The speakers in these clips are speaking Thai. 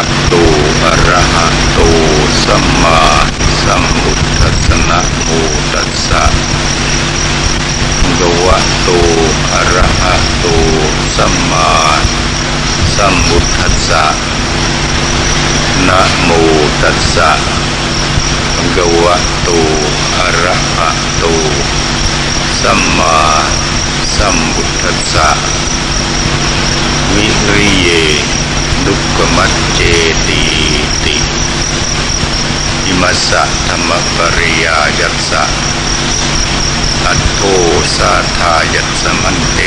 ะโตอะระหะโตสัมมาสัมพุทธัสสะนะโมตัสสะภะวะโตอะระหะโตสัมมาสัมพุทธัสสะนะโมตัสสะภะวะโตอะระหะโตสัมมาสัมพุทธัสสะวิริเย ดุกขมัจเจติติอิมัสสะธรรมปริยายัสสะอัตโตสาทายัสมันเต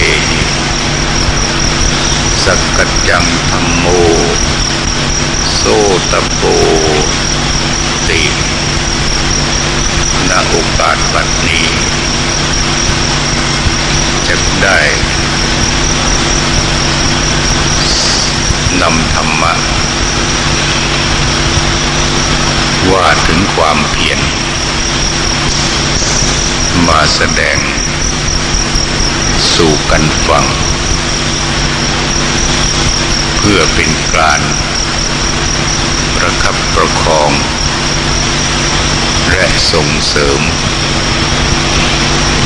สักกัจจังธรรมโมโสตโปติณโอกาสบัดนี้จะได้ นำธรรมะ ว่าถึงความเพียรมาแสดง สู่กันฟัง เพื่อเป็นการประคับประคอง และส่งเสริม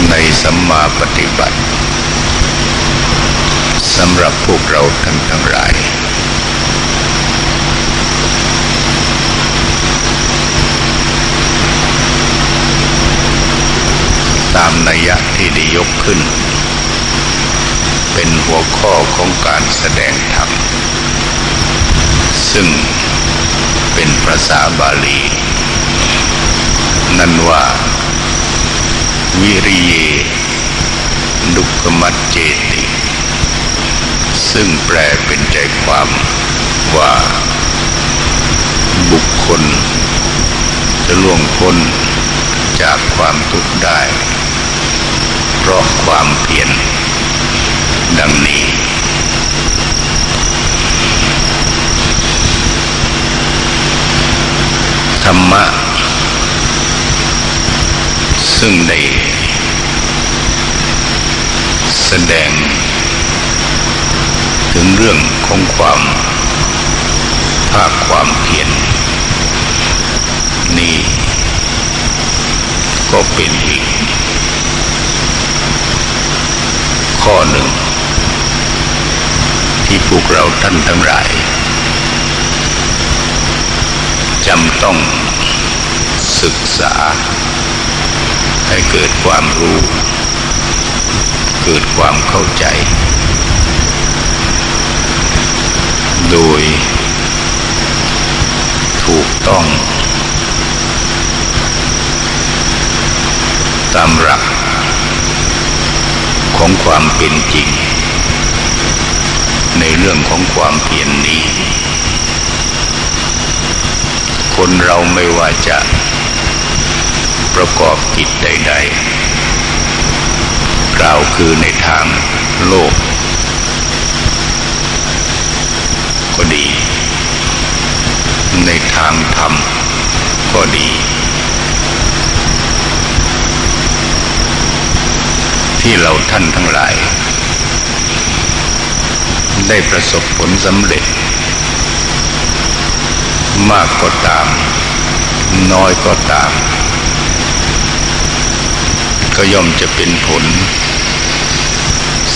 ในสัมมาปฏิบัติสำหรับพวกเราท่านทั้งหลาย ตามนัยยะที่ได้ยกขึ้น เป็นหัวข้อของการแสดงธรรม ซึ่งเป็นภาษาบาลี นั่นว่า วิริเย ดุกมัจเจติ ซึ่งแปลเป็นใจความว่า บุคคลจะล่วงพ้นจากความทุกข์ได้ เพราะความเพียรดังนี้ ธรรมะ ซึ่งได้แสดง ถึงเรื่องของความภาคความเพียรนี่ก็เป็นอีก ข้อหนึ่ง ที่พวกเราท่านทั้งหลายจำต้องศึกษา ให้เกิดความรู้ เกิดความเข้าใจ โดย ถูกต้อง ตามหลัก ของความเป็นจริง ในเรื่องของความเพียรนนี้ คนเราไม่ว่าจะประกอบกิจใด ๆ กล่าวคือในทางโลก ก็ดี ในทางธรรมก็ดี ที่เราท่านทั้งหลาย ได้ประสบผลสำเร็จ มากก็ตาม น้อยก็ตาม ก็ย่อมจะเป็นผล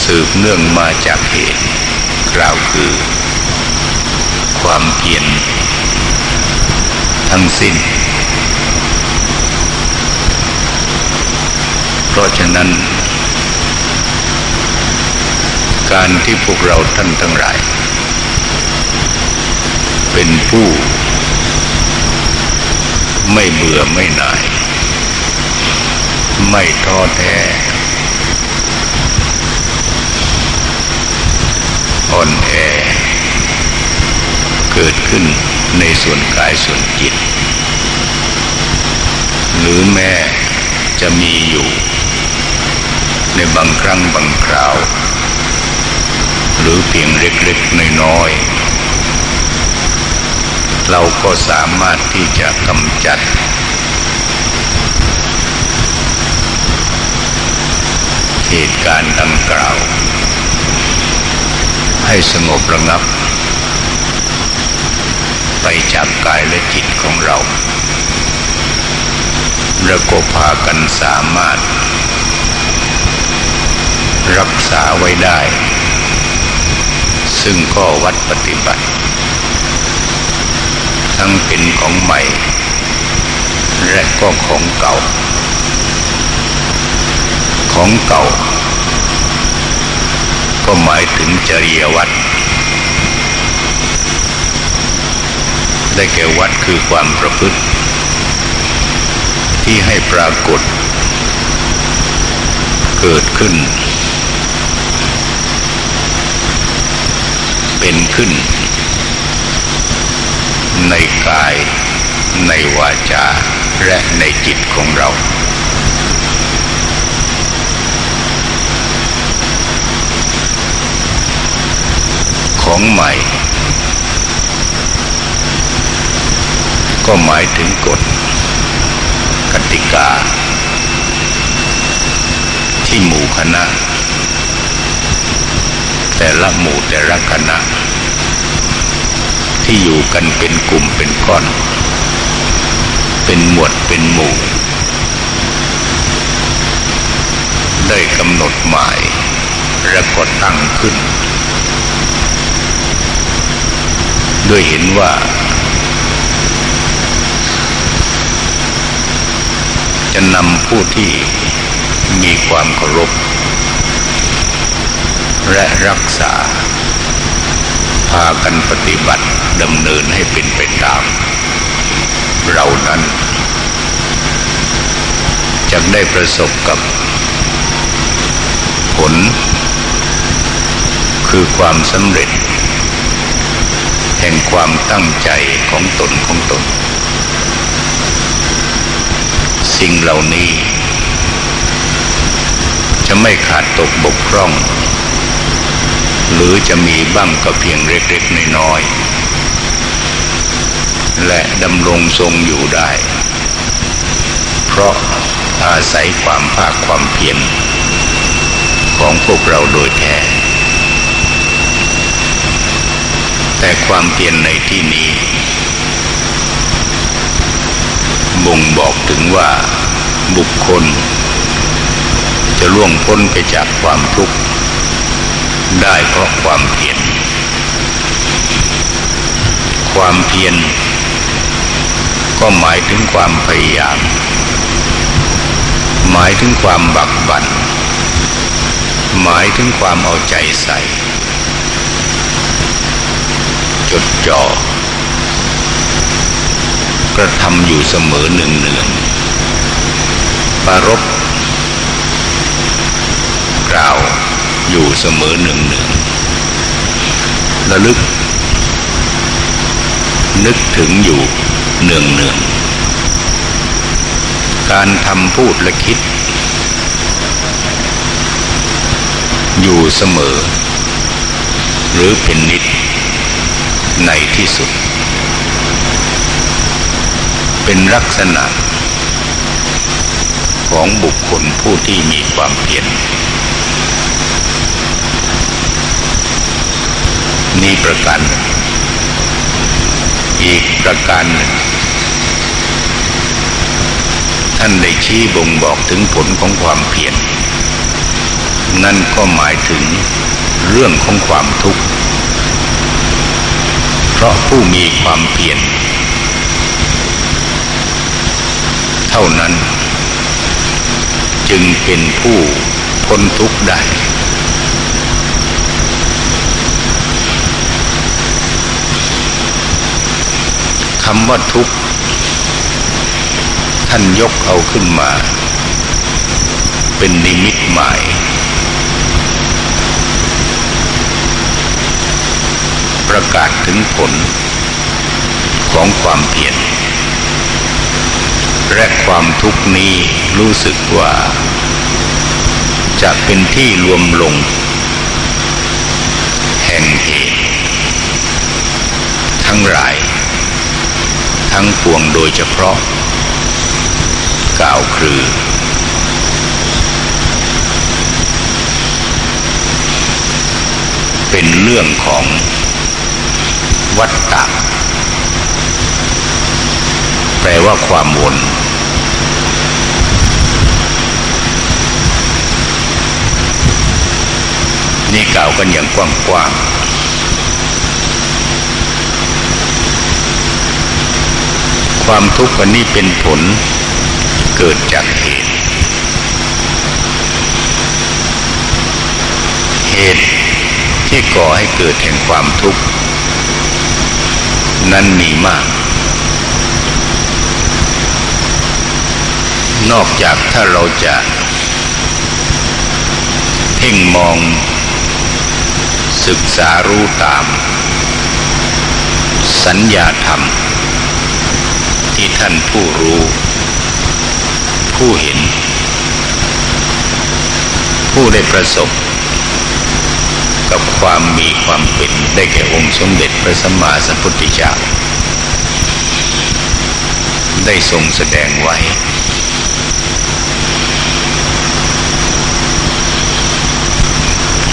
สืบเนื่องมาจากเหตุกล่าวคือ ความเพียรทั้งสิ้น เพราะฉะนั้น การที่พวกเราท่านทั้งหลาย เป็นผู้ ไม่เบื่อไม่หน่าย ไม่ท้อแท้อ่อนแอ เกิดขึ้นในส่วนกายส่วนจิต หรือแม้จะมีอยู่ ในบางครั้งบางคราว หรือเพียงเล็กๆน้อยๆเราก็สามารถที่จะกำจัด เหตุการณ์ดังกล่าว ให้สงบระงับ ไปจากกายและจิตของเราเราก็พากันสามารถ รักษาไว้ได้ ซึ่งก็วัดปฏิบัติ ทั้งเป็นของใหม่ และก็ของเก่า ของเก่า ก็หมายถึงจริยวัตรได้แก่วัดคือความประพฤติ ที่ให้ปรากฏ เกิดขึ้น เป็นขึ้น ในกายในวาจาและในจิตของเรา ของใหม่ ก็หมายถึงกฎกติกา ที่หมู่คณะ แต่ละหมู่แต่ละคณะ ที่อยู่กันเป็นกลุ่มเป็นก้อน เป็นหมวดเป็นหมู่ ได้กำหนดหมายและก็ตั้งขึ้น ด้วยเห็นว่า จะนำผู้ที่มีความเคารพ และรักษา พากันปฏิบัติดำเนินให้เป็นไปตามเรานั้นจะได้ประสบกับ ผล คือความสำเร็จ แห่งความตั้งใจของตนของตน สิ่งเหล่านี้ จะไม่ขาดตกบกพร่อง หรือจะมีบ้างก็เพียงเล็กๆน้อยๆและดำรงทรงอยู่ได้ เพราะอาศัยความภาคความเพียรของพวกเราโดยแท้ แต่ความเพียรในที่นี้ บ่งบอกถึงว่าบุคคล จะล่วงพ้นไปจากความทุกข์ ได้เพราะความเพียร ความเพียรก็หมายถึงความพยายาม หมายถึงความบักบัน่น หมายถึงความเอาใจใส่ จดจ่อกระทำอยู่เสมอหนึ่งเนืองปรบกล่าว อยู่เสมอหนึ่งหนึ่งระลึก นึกถึงอยู่เนืองเนืองการทำพูดและคิด อยู่เสมอ หรือเป็นนิด ในที่สุด เป็นลักษณะของบุคคลผู้ที่มีความเพียร นี่ประการอีกประการหนึ่งท่านได้ชี้บ่งบอกถึงผลของความเพียรนั่นก็หมายถึงเรื่องของความทุกข์ เพราะผู้มีความเพียรเท่านั้น จึงเป็นผู้พ้นทุกข์ได้ำว่าทุกข์ท่านยกเอาขึ้นมา เป็นนิมิตหมาย ประกาศถึงผลของความเพียรและความทุกข์นี้รู้สึกว่า จะเป็นที่รวมลง แห่งเหตุทั้งหลาย ทั้งปวงโดยเฉพาะ กล่าวคือ เป็นเรื่องของวัฏฏะแปลว่าความวนนี่กล่าวกันอย่างกว้างๆ ความทุกข์อันนี้เป็นผลเกิดจากเหตุ เหตุที่ก่อให้เกิดแห่งความทุกข์ นั้นมีมาก นอกจากถ้าเราจะ เพ่งมอง ศึกษารู้ตาม สัญญาธรรม ท่านผู้รู้ ผู้เห็น ผู้ได้ประสบ กับความมีความเป็นได้แก่องค์สมเด็จพระสัมมาสัมพุทธเจ้า ได้ทรงแสดงไว้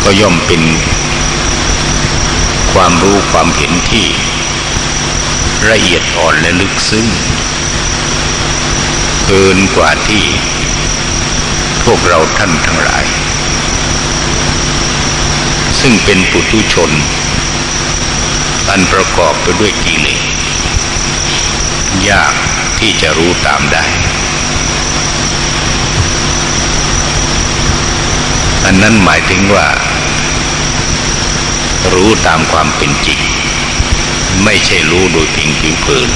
ก็ย่อมเป็นความรู้ความเห็นที่ ละเอียดอ่อนและลึกซึ้งเกินกว่าที่ พวกเราท่านทั้งหลาย ซึ่งเป็นปุถุชน อันประกอบไปด้วยกิเลสยากที่จะรู้ตามได้ อันนั้นหมายถึงว่า รู้ตามความเป็นจริง ไม่ใช่รู้โดยเพียงผิวเผิน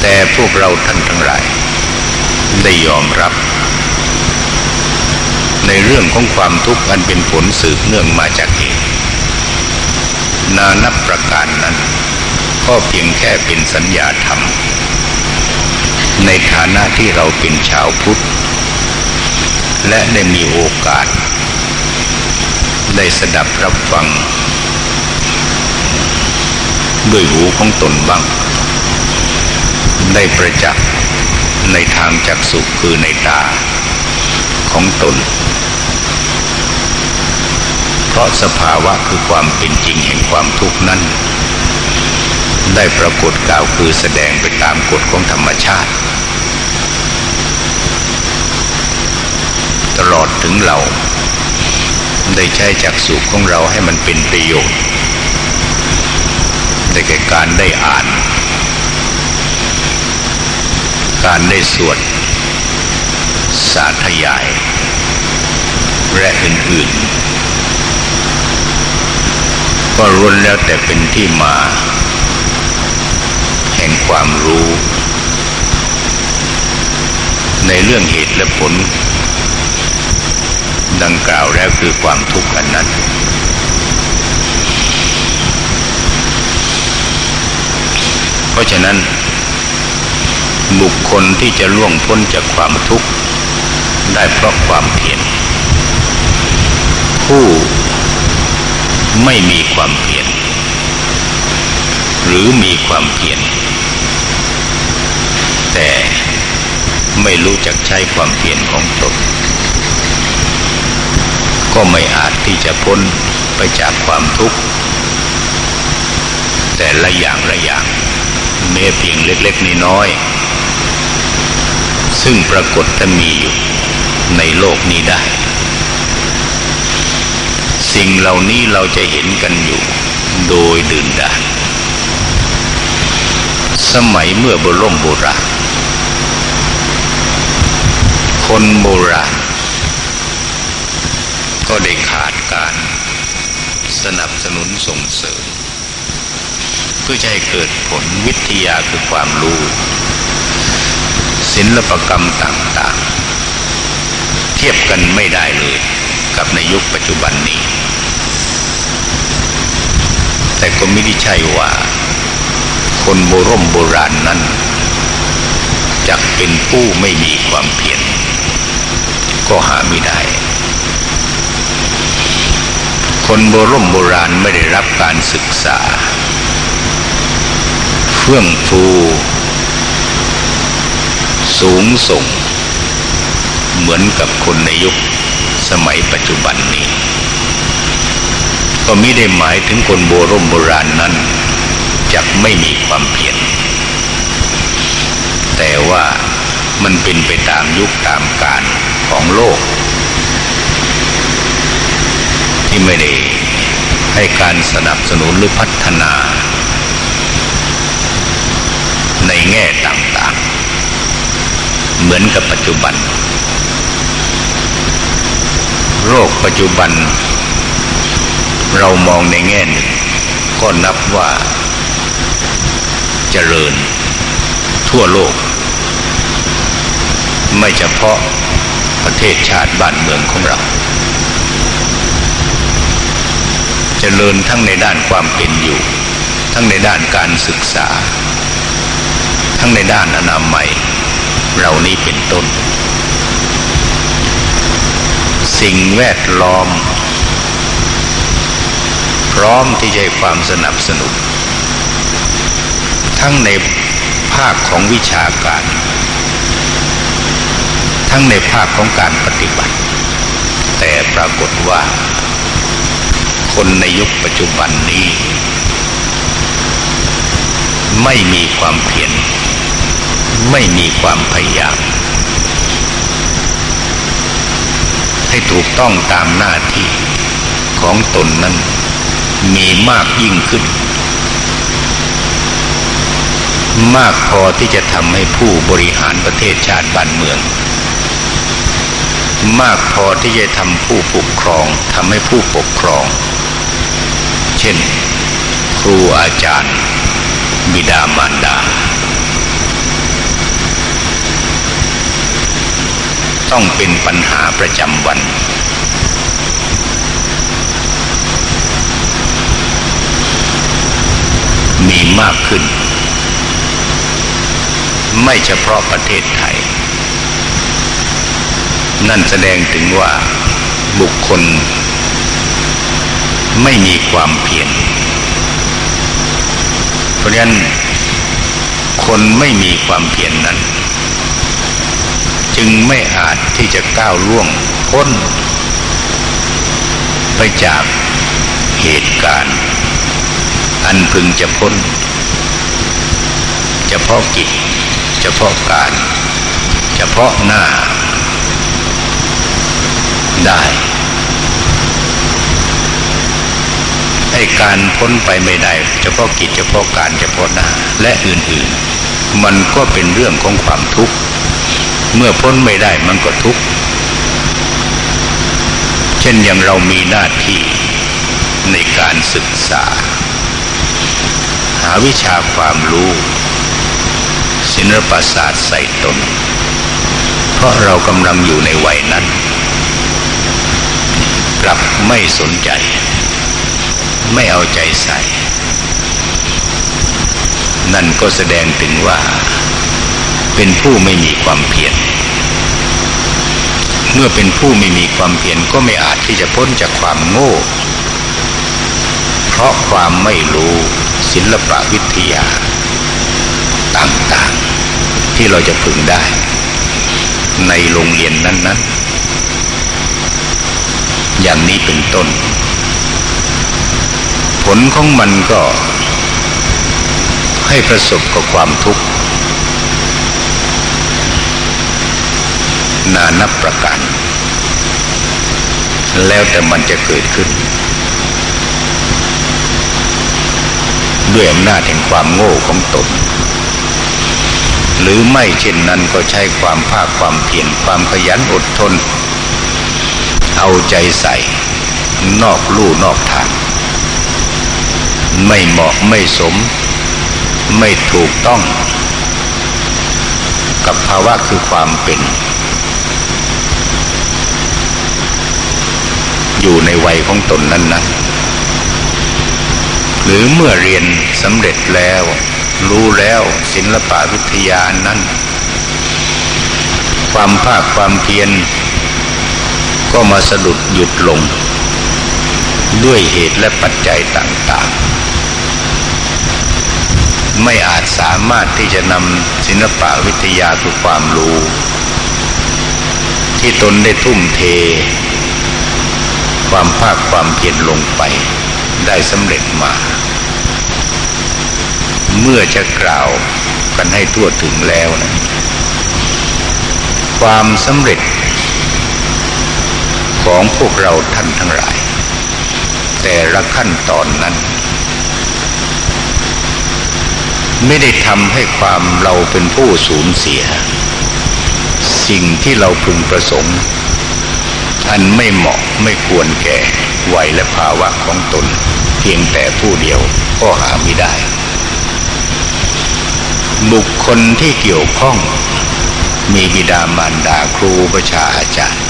แต่พวกเราท่านทั้งหลาย ได้ยอมรับ ในเรื่องของความทุกข์อันเป็นผลสืบเนื่องมาจากเหตุนานับประการนั้น ก็เพียงแค่เป็นสัญญาธรรม ในฐานะที่เราเป็นชาวพุทธ และได้มีโอกาส ได้สดับรับฟัง ด้วยหูของตนบ้าง ได้ประจักษ์ในทางจักสุขคือในตาของตน เพราะสภาวะคือความเป็นจริงแห่งความทุกข์นั้น ได้ปรากฏกล่าวคือแสดงไปตามกฎของธรรมชาติ ตลอดถึงเรา ได้ใช้จักสุขของเราให้มันเป็นประโยชน์ ได้แก่การได้อ่าน การได้สวด สาธยาย และอื่นๆ ก็ล้วนแล้วแต่เป็นที่มา แห่งความรู้ ในเรื่องเหตุและผล ดังกล่าวแล้วคือความทุกข์อันนั้น เพ ราะฉะนั้น บุคคลที่จะล่วงพ้นจากความทุกข์ ได้เพราะความเพียรผู้ไม่มีความเพียรหรือมีความเพียรแต่ไม่รู้จักใช้ความเพียรของตนก็ไม่อาจที่จะพ้นไปจากความทุกข์ แต่ละอย่างละอย่าง แม้เพียงเล็กๆน้อยๆซึ่งปรากฏจะมีอยู่ในโลกนี้ได้ สิ่งเหล่านี้เราจะเห็นกันอยู่โดยดื่นดาสมัยเมื่อโบรมโบราณคนโบราณก็ได้ขาดการสนับสนุนส่งเสริม พื่อจะให้เกิดผลวิทยาคือความรู้ ศิลปกรรมต่างๆ เทียบกันไม่ได้เลยกับในยุคปัจจุบันนี้ แต่ก็ไม่ได้ใช่ว่า คนโบรมโบราณนั้นจะเป็นผู้ไม่มีความเพียรก็หาไม่ได้ คนโบรมโบราณไม่ได้รับการศึกษา เฟื่องฟู สูงส่ง เหมือนกับคนในยุคสมัยปัจจุบันนี้ ก็มิได้หมายถึงคนโบรโบราณนั้นจะไม่มีความเพียรแต่ว่ามันเป็นไปตามยุคตามการของโลก ที่ไม่ได้ให้การสนับสนุนหรือพัฒนา ในแง่ต่างๆ เหมือนกับปัจจุบัน โรคปัจจุบัน เรามองในแง่หนึ่งก็นับว่าเจริญ ทั่วโลก ไม่เฉพาะประเทศชาติบ้านเมืองของเรา เจริญทั้งในด้านความเป็นอยู่ ทั้งในด้านการศึกษา ทั้งในด้านอนามัยเหล่านี้เป็นต้น สิ่งแวดล้อม พร้อมที่จะให้ความสนับสนุนทั้งในภาคของวิชาการ ทั้งในภาคของการปฏิบัติ แต่ปรากฏว่า คนในยุคปัจจุบันนี้ ไม่มีความเพียร ไม่มีความพยายาม ให้ถูกต้องตามหน้าที่ของตนนั้นมีมากยิ่งขึ้น มากพอที่จะทำให้ผู้บริหารประเทศชาติบ้านเมือง มากพอที่จะทำผู้ปกครองทำให้ผู้ปกครอง เช่น ครูอาจารย์ บิดามารดา ต้องเป็นปัญหาประจำวัน มีมากขึ้น ไม่เฉพาะประเทศไทย นั่นแสดงถึงว่าบุคคล ไม่มีความเพียรเพราะฉะนั้นคนไม่มีความเพียรนนั้น จึงไม่อาจที่จะก้าวล่วงพ้น ไปจากเหตุการณ์ อันพึงจะพ้น เฉพาะกิจ เฉพาะการ เฉพาะหน้า ได้ไอ้การพ้นไปไม่ได้ เฉพาะกิจเฉพาะการเฉพาะหน้าและอื่นๆ มันก็เป็นเรื่องของความทุกข์ เมื่อพ้นไม่ได้มันก็ทุกข์ เช่นอย่างเรามีหน้าที่ในการศึกษา หาวิชาความรู้ ศิลปศาสตร์ใส่ตน เพราะเรากำลังอยู่ในวัยนั้น กลับไม่สนใจ ไม่เอาใจใส่ นั่นก็แสดงถึงว่า เป็นผู้ไม่มีความเพียร เมื่อเป็นผู้ไม่มีความเพียรก็ไม่อาจที่จะพ้นจากความโง่ เพราะความไม่รู้ศิลปวิทยา ต่างๆ ที่เราจะพึงได้ ในโรงเรียนนั้นๆ อย่างนี้เป็นต้น ผลของมันก็ให้ประสบกับความทุกข์ นานับประการ แล้วแต่มันจะเกิดขึ้น ด้วยอำนาจแห่งความโง่ของตน หรือไม่เช่นนั้นก็ใช้ความภาคความเพียรความขยันอดทน เอาใจใส่ นอกลู่นอกทาง ไม่เหมาะไม่สม ไม่ถูกต้องกับภาวะคือความเป็น อยู่ในวัยของตนนั้นนะหรือเมื่อเรียนสำเร็จแล้ว รู้แล้วศิลปะวิทยานั้น ความภาคความเพียรก็มาสะดุดหยุดลง ด้วยเหตุและปัจจัยต่างๆ ไม่อาจสามารถที่จะนำศิลปะวิทยาคือความรู้ ที่ตนได้ทุ่มเท ความภาคความเพียรลงไปได้สำเร็จมา เมื่อจะกล่าวกันให้ทั่วถึงแล้วนะ ความสำเร็จ ของพวกเราท่านทั้งหลาย แต่ละขั้นตอนนั้น ไม่ได้ทำให้ความเราเป็นผู้สูญเสีย สิ่งที่เราพึงประสงค์ อันไม่เหมาะไม่ควรแก่วัยและภาวะของตน เพียงแต่ผู้เดียวก็หาไม่ได้ บุคคลที่เกี่ยวข้อง มีบิดามารดาครูประชาอาจารย์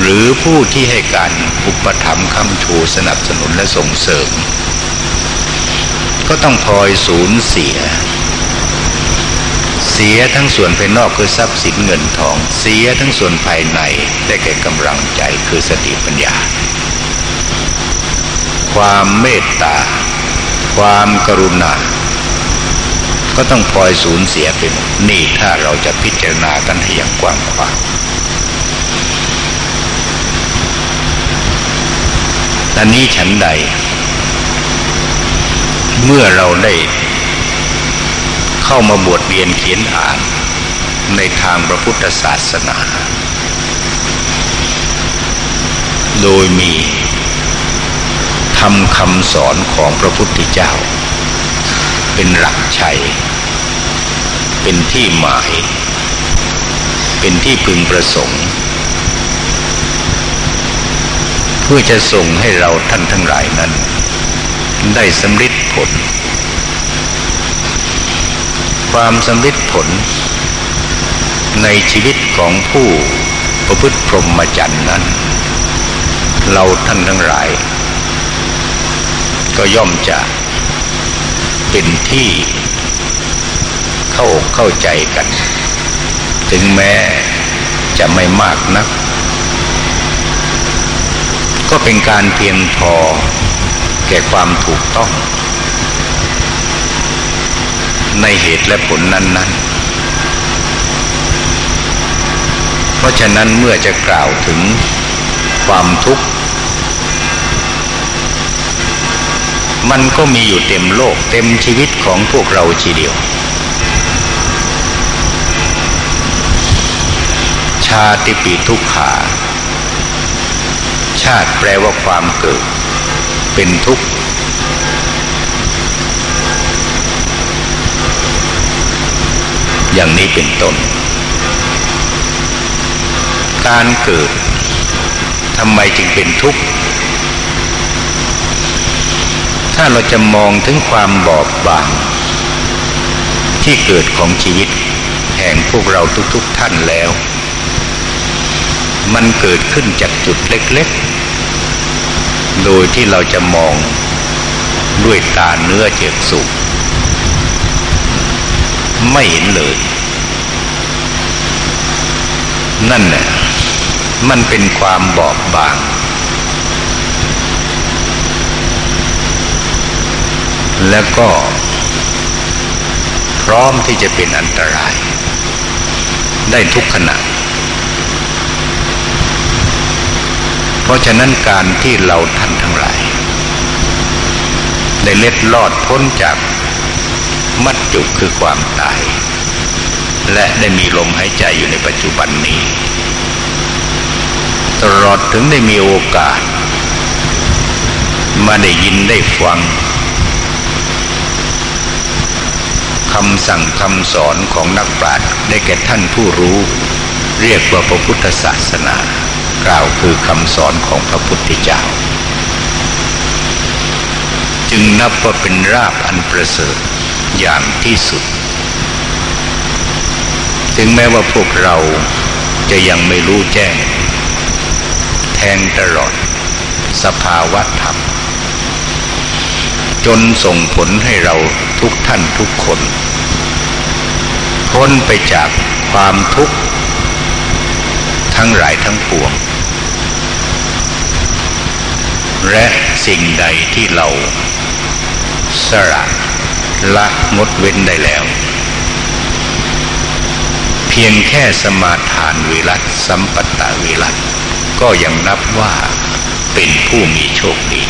หรือผู้ที่ให้การอุปถัมภ์คำชูสนับสนุนและส่งเสริม ก็ต้องพลอยสูญเสีย เสียทั้งส่วนภายนอกคือทรัพย์สินเงินทอง เสียทั้งส่วนภายในได้แก่กำลังใจคือสติปัญญา ความเมตตา ความกรุณา ก็ต้องพลอยสูญเสียเป็นนี่ถ้าเราจะพิจารณากันให้อย่างกว้างขวางอันนี้ฉันใด เมื่อเราได้ เข้ามาบวชเรียนเขียนอ่านในทางพระพุทธศาสนา โดยมีทำคำสอนของพระพุทธเจ้า เป็นหลักชัย เป็นที่หมาย เป็นที่พึงประสงค์ เพื่อจะส่งให้เราท่านทั้งหลายนั้น ได้สำฤทธิผล ความสำฤทธิ์ผล ในชีวิตของผู้ประพฤติพรหมจรรย์นั้น เราท่านทั้งหลาย ก็ย่อมจะเป็นที่เข้าเข้าใจกัน ถึงแม้จะไม่มากนัก ก็เป็นการเพียงพอแก่ความถูกต้อง ในเหตุและผลนั้น ๆ เพราะฉะนั้นเมื่อจะกล่าวถึงความทุกข์ มันก็มีอยู่เต็มโลกเต็มชีวิตของพวกเราทีเดียว ชาติปีทุกขา ชาติแปลว่าความเกิด เป็นทุกข์ อย่างนี้เป็นต้น การเกิดทำไมจึงเป็นทุกข์ ถ้าเราจะมองถึงความบอบบาง ที่เกิดของชีวิต แห่งพวกเราทุกๆทท่านแล้ว มันเกิดขึ้นจากจุดเล็กๆ โดยที่เราจะมองด้วยตาเนื้อเจ็บสุข ไม่เห็นเลย นั่นแหละมันเป็นความบอบบาง แล้วก็ พร้อมที่จะเป็นอันตราย ได้ทุกขณะ เพราะฉะนั้นการที่เราท่านทั้งหลาย ได้เล็ดลอดพ้นจาก มัดจุคือความตาย และได้มีลมหายใจอยู่ในปัจจุบันนี้ ตลอดถึงได้มีโอกาส มาได้ยินได้ฟังคำสั่งคำสอนของนักปราชญ์ได้แก่ท่านผู้รู้ เรียกว่าพระพุทธศาสนา กล่าวคือคำสอนของพระพุทธเจ้า จึงนับว่าเป็นราบอันประเสริฐ อย่างที่สุด ถึงแม้ว่าพวกเราจะยังไม่รู้แจ้ง แทงตลอด สภาวะธรรม จนส่งผลให้เราทุกท่านทุกคน พ้นไปจากความทุกข์ ทั้งหลายทั้งปวง และสิ่งใดที่เราสละ ละงดเว้นได้แล้ว เพียงแค่สมาทานวิรัตสัมปัตตวิรัตก็ยังนับว่าเป็นผู้มีโชคดี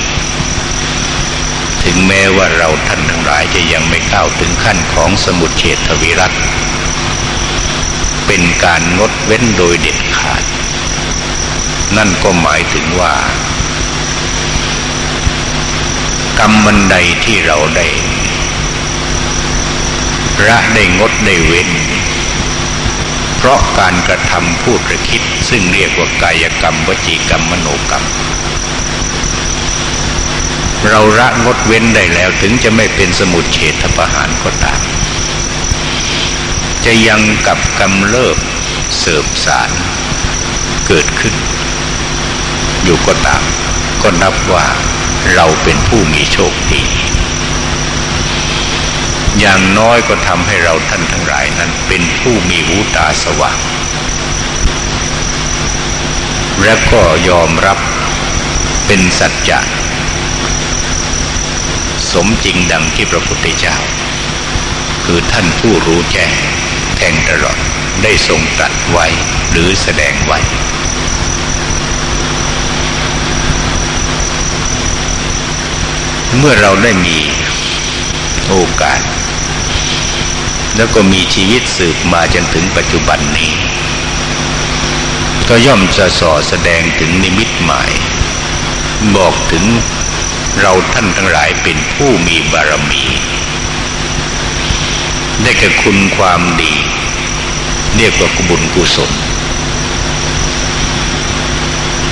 ถึงแม้ว่าเราท่านทั้งหลายจะยังไม่เข้าถึงขั้นของสมุทเฉทวิรัตเป็นการงดเว้นโดยเด็ดขาด นั่นก็หมายถึงว่ากรรมบันใดที่เราได้ ระได้งดได้เว้น เพราะการกระทำพูดหรือคิด ซึ่งเรียกว่ากายกรรมวจีกรรมมโนกรรม เราระงดเว้นได้แล้วถึงจะไม่เป็นสมุดเฉทประหารก็ตามจะยังกับกำเริบเสบสารเกิดขึ้น อยู่ก็ตาม ก็นับว่าเราเป็นผู้มีโชคดี อย่างน้อยก็ทำให้เราท่านทั้งหลายนั้นเป็นผู้มีหูตาสว่าง และก็ยอมรับเป็นสัจจะสมจริงดังที่พระพุทธเจ้า คือท่านผู้รู้แจ้งแทงตลอดได้ทรงตรัสไว้หรือแสดงไว้ เมื่อเราได้มีโอกาส แล้วก็มีชีวิตสืบมาจนถึงปัจจุบันนี้ ก็ย่อมจะส่อแสดงถึงนิมิตหมาย บอกถึงเราท่านทั้งหลายเป็นผู้มีบารมี ได้แก่คุณความดี เรียกว่ากุบุญกุศล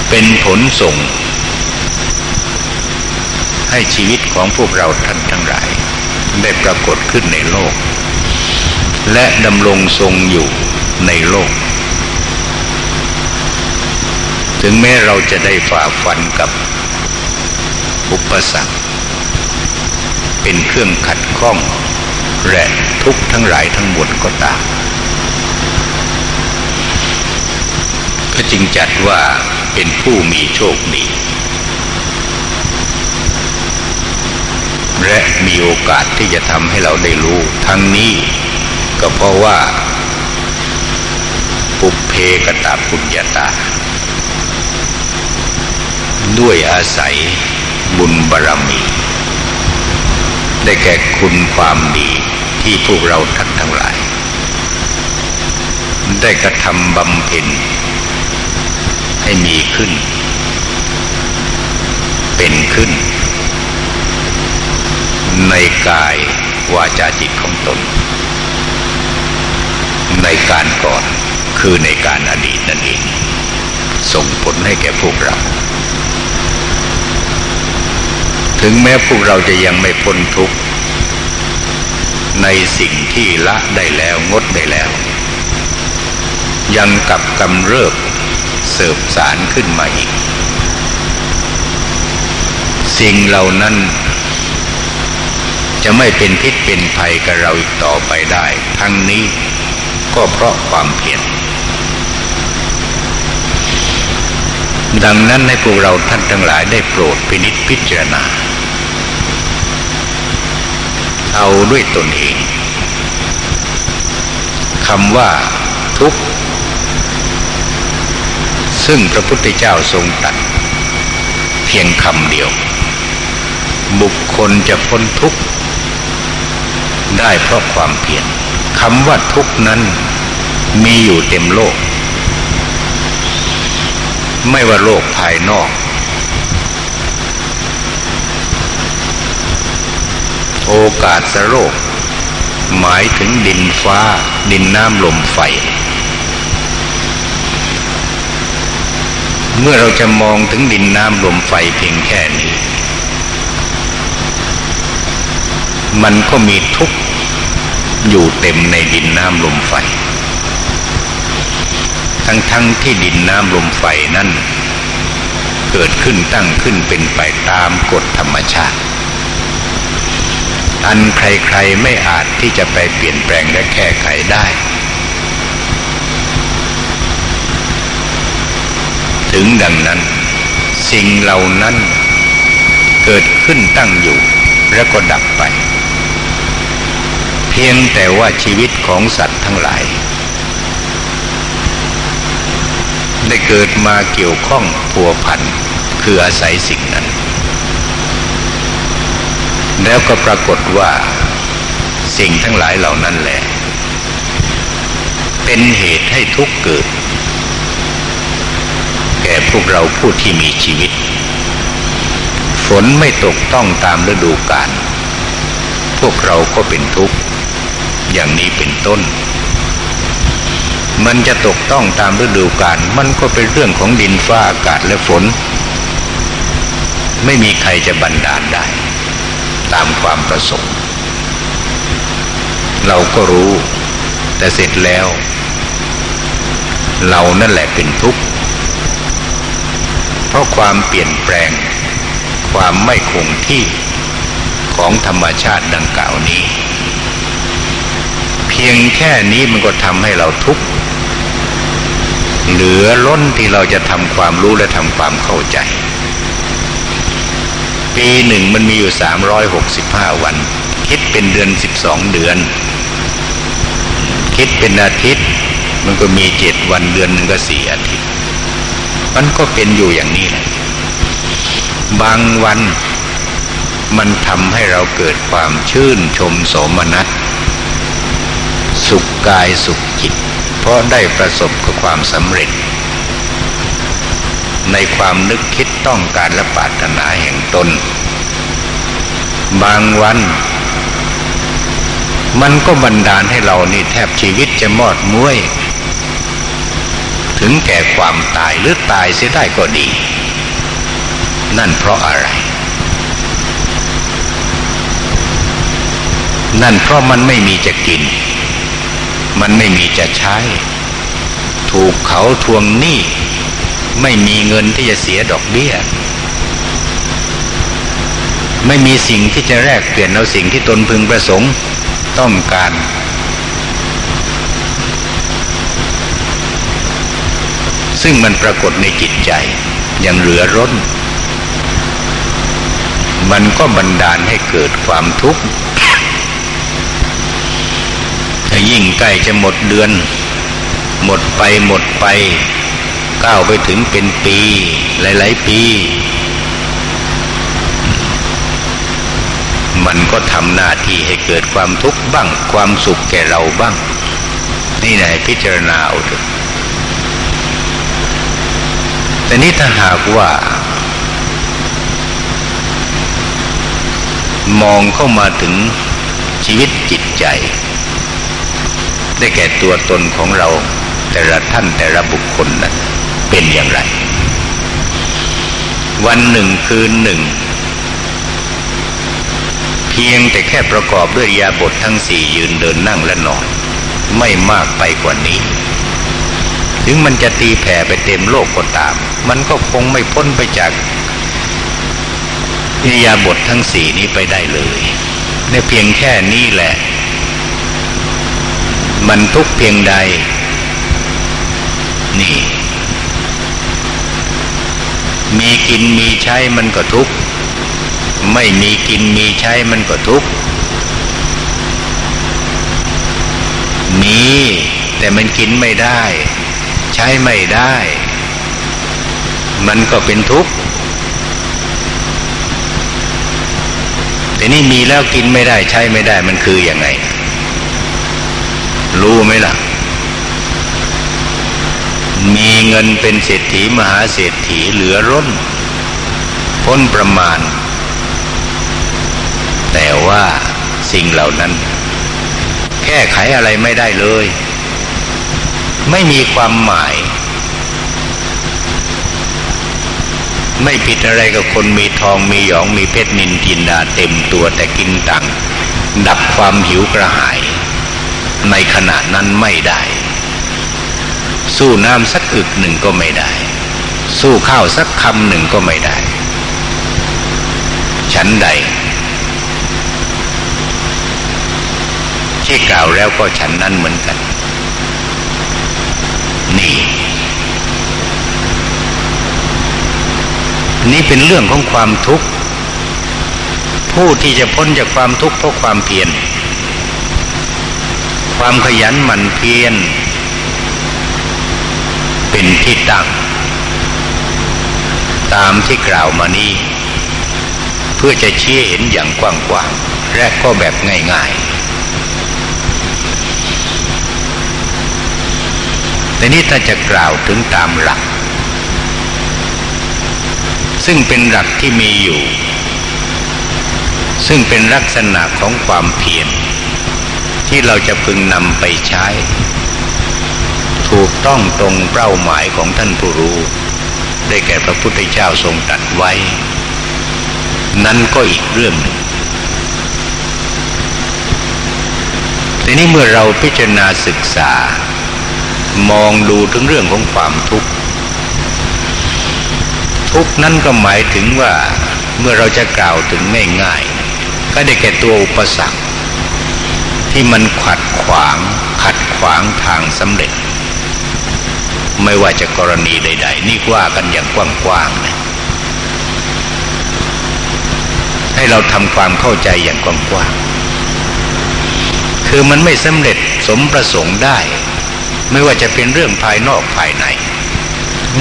เป็นผลส่ง ให้ชีวิตของพวกเราท่านทั้งหลายได้ปรากฏขึ้นในโลก และดำรงทรงอยู่ในโลก ถึงแม้เราจะได้ฝ่าฟันกับอุปสรรคเป็นเครื่องขัดข้อง และทุกทั้งหลายทั้งมวลก็ตามก็จึงจัดว่าเป็นผู้มีโชคดี และมีโอกาสที่จะทำให้เราได้รู้ทั้งนี้ ก็เพราะว่าปุเพกตาปุญญาตา ด้วยอาศัยบุญบารรมี ได้แก่คุณความดีที่พวกเราทั้งทั้งหลาย ได้กระทำบำเพ็ญให้มีขึ้น เป็นขึ้น ในกายวาจาจิตของตน ในการก่อนคือในการอดีตนั่นเอง ส่งผลให้แก่พวกเรา ถึงแม้พวกเราจะยังไม่พ้นทุกข์ในสิ่งที่ละได้แล้วงดได้แล้ว ยังกับกำเริบเสิบสารขึ้นมาอีก สิ่งเหล่านั้นจะไม่เป็นพิษเป็นภัยกับเราอีกต่อไปได้ ทั้งนี้ ก็เพราะความเพียรดังนั้นให้พวกเราท่านทั้งหลายได้โปรดพินิจพิจารณา เอาด้วยตนเองคำว่าทุกข์ ซึ่งพระพุทธเจ้าทรงตัด เพียงคำเดียว บุคคลจะพ้นทุกข์ ได้เพราะความเพียร คำว่าทุกนั้นมีอยู่เต็มโลก ไม่ว่าโลกภายนอก โอกาสสโลก หมายถึงดินฟ้า ดินน้ำลมไฟ เมื่อเราจะมองถึงดินน้ำลมไฟเพียงแค่นี้ มันก็มีทุก อยู่เต็มในดินน้ำลมไฟ ทั้งๆทที่ดินน้ำลมไฟนั่นเกิดขึ้นตั้งขึ้นเป็นไปตามกฎธรรมชาติ อันใครๆไม่อาจที่จะไปเปลี่ยนแปลงและแก้ไขได้ ถึงดังนั้น สิ่งเหล่านั้นเกิดขึ้นตั้งอยู่แล้วก็ดับไป พียงแต่ว่าชีวิตของสัตว์ทั้งหลาย ได้เกิดมาเกี่ยวข้องพัวพันคืออาศัยสิ่งนั้น แล้วก็ปรากฏว่าสิ่งทั้งหลายเหล่านั้นแหละ เป็นเหตุให้ทุกข์เกิด แก่พวกเราผู้ที่มีชีวิต ฝนไม่ตกต้องตามฤดูกาลพวกเราก็เป็นทุกข์ อย่างนี้เป็นต้น มันจะตกต้องตามฤดูกาลมันก็เป็นเรื่องของดินฟ้าอากาศและฝน ไม่มีใครจะบันดาลได้ ตามความประสงค์ เราก็รู้ แต่เสร็จแล้ว เรานั่นแหละเป็นทุกข์ เพราะความเปลี่ยนแปลง ความไม่คงที่ของธรรมชาติดังกล่าวนี้ พียงแค่นี้มันก็ทำให้เราทุกข์เหลือล้นที่เราจะทำความรู้และทำความเข้าใจ ปีหนึ่งมันมีอยู่สามร้อยหกสิบห้าวัน คิดเป็นเดือนสิบสองเดือน คิดเป็นอาทิตย์มันก็มีเจ็ดวันเดือนหนึ่งก็สี่อาทิตย์ มันก็เป็นอยู่อย่างนี้แหละบางวันมันทำให้เราเกิดความชื่นชมโสมนัส สุขกายสุขจิต เพราะได้ประสบกับความสำเร็จ ในความนึกคิดต้องการและปรารถนาแห่งตน บางวัน มันก็บันดาลให้เรานี่แทบชีวิตจะมอดมุ้ยถึงแก่ความตายหรือตายเสียได้ก็ดี นั่นเพราะอะไร นั่นเพราะมันไม่มีจะกิน มันไม่มีจะใช้ ถูกเขาทวงหนี้ ไม่มีเงินที่จะเสียดอกเบี้ย ไม่มีสิ่งที่จะแลกเปลี่ยนเอาสิ่งที่ตนพึงประสงค์ต้องการ ซึ่งมันปรากฏในจิตใจอย่างเหลือร้น มันก็บันดาลให้เกิดความทุกข์ ยิ่งใกล้จะหมดเดือน หมดไปหมดไป ก้าวไปถึงเป็นปี หลาย ๆ ปี มันก็ทำหน้าที่ให้เกิดความทุกข์บ้าง ความสุขแก่เราบ้าง นี่ไหนพิจารณาเอาเถอะแต่นี้ถ้าหากว่า มองเข้ามาถึงชีวิตจิตใจ ได้แก่ตัวตนของเรา แต่ละท่านแต่ละบุคคลนั้นเป็นอย่างไร วันหนึ่งคืนหนึ่ง เพียงแต่แค่ประกอบด้วยยาบททั้งสี่ยืนเดินนั่งและนอน ไม่มากไปกว่านี้ ถึงมันจะตีแผ่ไปเต็มโลกก็ตาม มันก็คงไม่พ้นไปจากนิยาบททั้งสี่นี้ไปได้เลยในเพียงแค่นี้แหละ มันทุกเพียงใด นี่ มีกินมีใช้มันก็ทุกไม่มีกินมีใช้มันก็ทุกมี แต่มันกินไม่ได้ ใช้ไม่ได้ มันก็เป็นทุกข์แต่นี่มีแล้วกินไม่ได้ใช้ไม่ได้มันคืออยังไง รู้ไหมล่ะ มีเงินเป็นเศรษฐีมหาเศรษฐีเหลือร้น พ้นประมาณ แต่ว่าสิ่งเหล่านั้น แก้ไขอะไรไม่ได้เลย ไม่มีความหมาย ไม่ผิดอะไรกับคนมีทองมีหยองมีเพชรนินจินดาเต็มตัวแต่กินตังดับความหิวกระหาย ในขณะนั้นไม่ได้ สู้น้ำสักอึกหนึ่งก็ไม่ได้ สู้ข้าวสักคำหนึ่งก็ไม่ได้ ฉันใด ที่กล่าวแล้วก็ฉันนั้นเหมือนกัน นี่ นี่เป็นเรื่องของความทุกข์ ผู้ที่จะพ้นจากความทุกข์เพราะความเพียร ความขยันหมั่นเพียรเป็นที่ตั้ง ตามที่กล่าวมานี้ทุพื่อจะชี้เห็นอย่างกว้างๆและก็แบบง่ายๆแต่นี้ถ้าจะกล่าวถึงตามหลัก ซึ่งเป็นหลักที่มีอยู่ ซึ่งเป็นลักษณะของความเพียร ที่เราจะพึงนำไปใช้ ถูกต้องตรงเป้าหมายของท่านผู้รู้ ได้แก่พระพุทธเจ้าทรงตรัสไว้ นั่นก็อีกเรื่องหนึ่งทีนี้เมื่อเราพิจารณาศึกษา มองดูถึงเรื่องของความทุกข์ ทุกนั้นก็หมายถึงว่าเมื่อเราจะกล่าวถึงง่ายๆก็ได้แก่ตัวอุปสรรค ที่มันขัดขวาง ขัดขวางทางสำเร็จ ไม่ว่าจะกรณีใด ๆ นี่ว่ากันอย่างกว้างๆนะให้เราทำความเข้าใจอย่างกว้างๆคือมันไม่สำเร็จสมประสงค์ได้ ไม่ว่าจะเป็นเรื่องภายนอกภายใน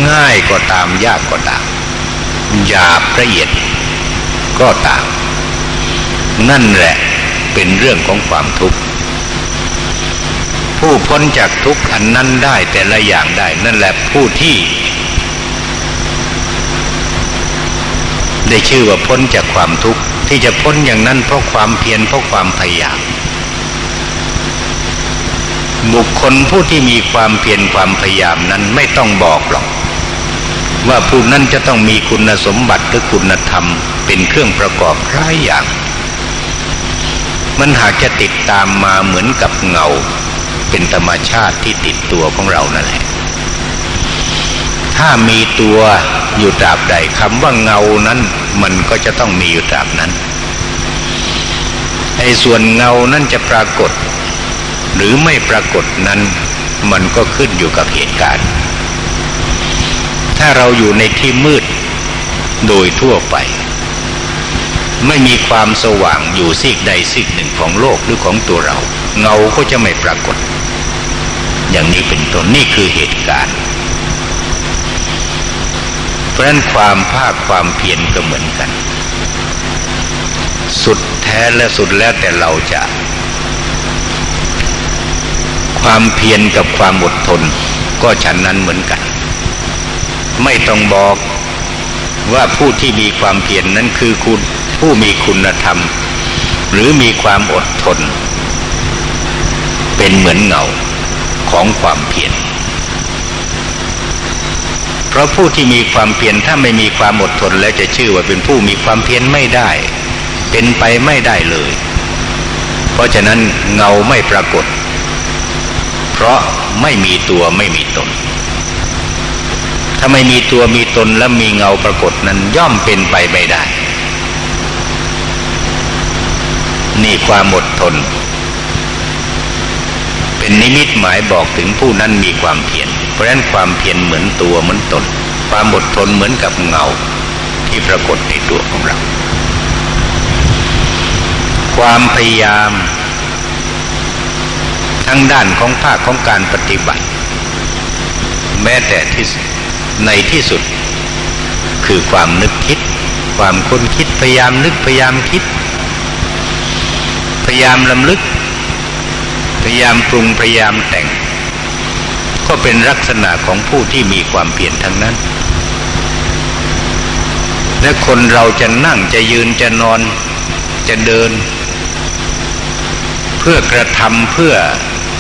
ง่ายก็ตามยากก็ตามหยาบละเอียดก็ตาม นั่นแหละ เป็นเรื่องของความทุกข์ ผู้พ้นจากทุกข์อันนั้นได้แต่ละอย่างได้ นั่นแหละผู้ที่ ได้ชื่อว่าพ้นจากความทุกข์ที่จะพ้นอย่างนั้นเพราะความเพียรเพราะความพยายามบุคคลผู้ที่มีความเพียรความพยายามนั้นไม่ต้องบอกหรอก ว่าผู้นั้นจะต้องมีคุณสมบัติหรือคุณธรรม เป็นเครื่องประกอบหลายอย่าง มันหากจะติดตามมาเหมือนกับเงา เป็นธรรมชาติที่ติดตัวของเรานั่นแหละ ถ้ามีตัวอยู่ตราบใดคำว่าเงานั้น มันก็จะต้องมีอยู่ตราบนั้นไอ้ส่วนเงานั้นจะปรากฏ หรือไม่ปรากฏนั้น มันก็ขึ้นอยู่กับเหตุการณ์ ถ้าเราอยู่ในที่มืดโดยทั่วไป ไม่มีความสว่างอยู่ซีกใดซีกหนึ่งของโลกหรือของตัวเรา เงาก็จะไม่ปรากฏ อย่างนี้เป็นต้นนี่คือเหตุการณ์ เพราะนั้นความภาคความเพียรก็เหมือนกัน สุดแท้และสุดแล้วแต่เราจะ ความเพียรกับความอดทน ก็ฉันนั้นเหมือนกัน ไม่ต้องบอกว่าผู้ที่มีความเพียรนนั้นคือคุณ ผู้มีคุณธรรม หรือมีความอดทน เป็นเหมือนเงาของความเพียรเพราะผู้ที่มีความเพียรถ้าไม่มีความอดทนแล้วจะชื่อว่าเป็นผู้มีความเพียรไม่ได้ เป็นไปไม่ได้เลย เพราะฉะนั้นเงาไม่ปรากฏ เพราะไม่มีตัวไม่มีตน ถ้าไม่มีตัวมีตนและมีเงาปรากฏนั้นย่อมเป็นไปไม่ได้ นี่ความอดทน เป็นนิมิตหมายบอกถึงผู้นั้นมีความเพียรเพราะฉะนั้นความเพียรเหมือนตัวเหมือนตน ความอดทนเหมือนกับเงาที่ปรากฏในตัวของเรา ความพยายาม ทั้งด้านของภาคของการปฏิบัติ แม้แต่ที่ในที่สุด คือความนึกคิด ความค้นคิดพยายามนึกพยายามคิด ยายามลำลึก พยายามปรุงพยายามแต่ง ก็เป็นลักษณะของผู้ที่มีความเพียรทั้งนั้น และคนเราจะนั่งจะยืนจะนอนจะเดิน เพื่อกระทำเพื่อ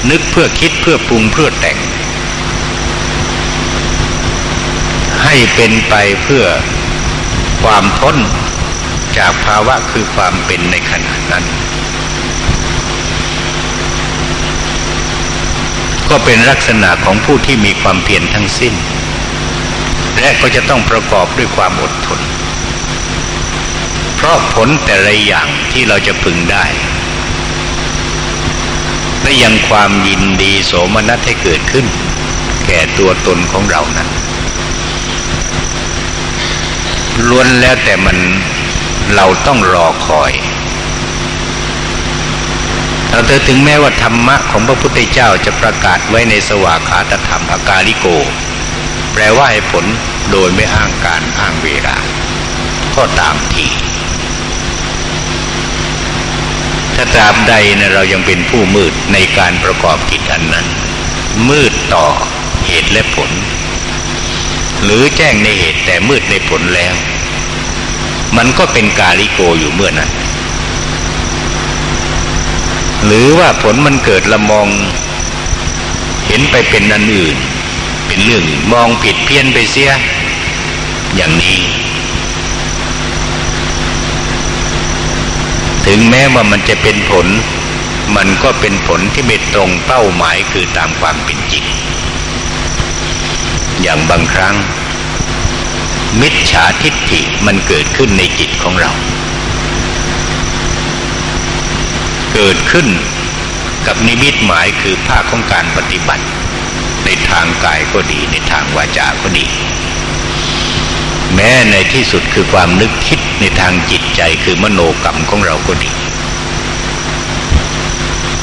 นึกเพื่อคิดเพื่อปรุงเพื่อแต่ง ให้เป็นไปเพื่อความพ้นจากภาวะคือความเป็นในขณะนั้น ก็เป็นลักษณะของผู้ที่มีความเพียรทั้งสิ้น และก็จะต้องประกอบด้วยความอดทน เพราะผลแต่ละอย่างที่เราจะพึงได้ และยังความยินดีโสมนัสให้เกิดขึ้น แก่ตัวตนของเรานั้นล้วนแล้วแต่มันเราต้องรอคอย เราเธอถึงแม้ว่าธรรมะของพระพุทธเจ้าจะประกาศไว้ในสวากขาตธรรมอากาลิโก แปลว่าให้ผลโดยไม่อ้างการอ้างเวลา ก็ตามที ถ้าตราบใดนะเรายังเป็นผู้มืดในการประกอบกิจอันนั้น มืดต่อเหตุและผล หรือแจ้งในเหตุแต่มืดในผลแล้ว มันก็เป็นกาลิโกอยู่เมื่อนั้น หรือว่าผลมันเกิดละมอง เห็นไปเป็นอันอื่น เป็นเรื่องมองผิดเพี้ยนไปเสีย อย่างนี้ ถึงแม้ว่ามันจะเป็นผล มันก็เป็นผลที่ไม่ตรงเป้าหมายคือตามความเป็นจริงอย่างบางครั้ง มิจฉาทิฏฐิมันเกิดขึ้นในจิตของเรา เกิดขึ้นกับนิมิตหมายคือภาคของการปฏิบัติ ในทางกายก็ดี ในทางวาจาก็ดี แม้ในที่สุดคือความนึกคิดในทางจิตใจคือมโนกรรมของเราก็ดี